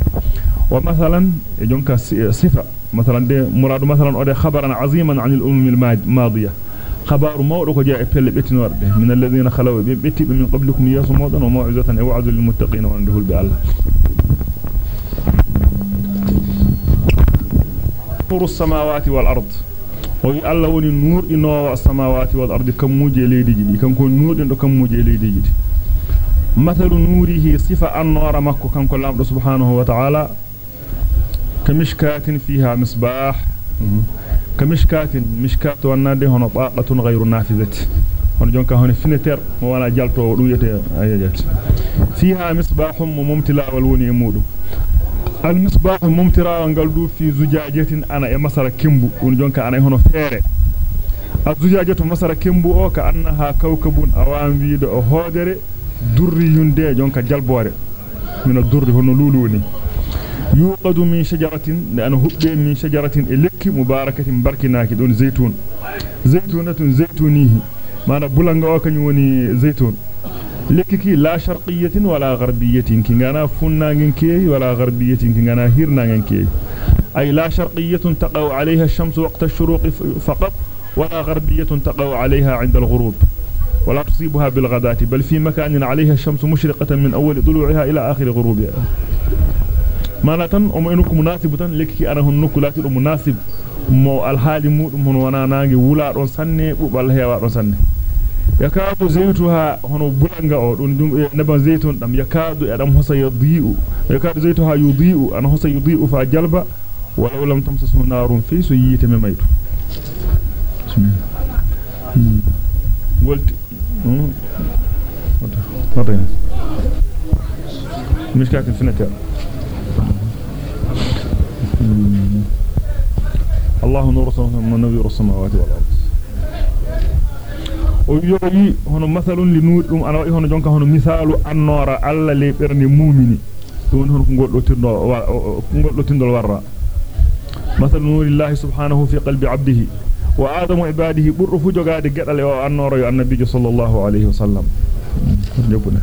ومثلا جونكا صفه مثلا دي مراد مثلا أو خبرا عظيما عن الامم الماضيه خبر موضوع جاء بل بتنور من الذين خلوا بيتي من قبلكم ياسو موضا وموعزة وعد للمتقين وعنده البعال نور السماوات والأرض ويألون نور إنو السماوات والأرض كم موجي ليدي كم كون نور إنو كم موجي ليدي مثل نوره صفة النور مكو كم كلام سبحانه وتعالى kamishkatin fiha misbah كمشكات مشكات ونادي هنا طاقة غير نافذة. هنا جونكا هنا فينتر ولا جالتو دويته ايجات فيها مصباح ممتلا والوني مودو المصباح ممترا غالدو في زجاجة أنا اي مسara كيمبو. ون جونكا أنا هنا فيره الزجاجة مسara كيمبو أو كأنها كوكب اوام ويدو هودره durri yunde jonka jalbore min durri hono luluni يوقد من شجرة لأن هبه من شجرة إلك مباركة بركناك دون زيتون. زيتونة زيتونيه. مانا بلنغ أوكن وني زيتون. لككي لا شرقية ولا غربية كنغانا فنان كي ولا غربية كنغانا هيرنا كي. أي لا شرقية تقع عليها الشمس وقت الشروق فقط ولا غربية تقع عليها عند الغروب. ولا تصيبها بالغداة بل في مكان عليها الشمس مشرقة من أول طلوعها إلى آخر غروبها. Mana tan o mo enuko munasibu tan lekki ana hon nokku lati do munasib mo alhaali mudum hon wana nangi wula don sanne bubal hewa don sanne yakadu zaytuha hono bulanga o don dum naban zaytun dam yakadu adam hosa yudhi'u yakadu zaytuha yudhi'u ana hosa yudhi'u fa jalba walaw lam tamsasu narun fi suyite me maytu wolti wata مشكات الفنتر الله نور نور السماوات والأرض. ويوجي هنا مثال لنورهم أنا هنا جونك هنا مثال النار على ليبرن مؤمني. دون هنا كنقول لتندل ورا مثل نور الله سبحانه في قلب عبده وآدم عباده برفو جغادي قتل النار يا النبي صلى الله عليه وسلم. نبنا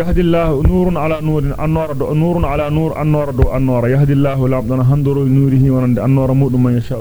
يهدي الله نور على نور النور نور على نور النور النور يهدي الله لعبدنا هندر نوره ونند النور مود من يشاء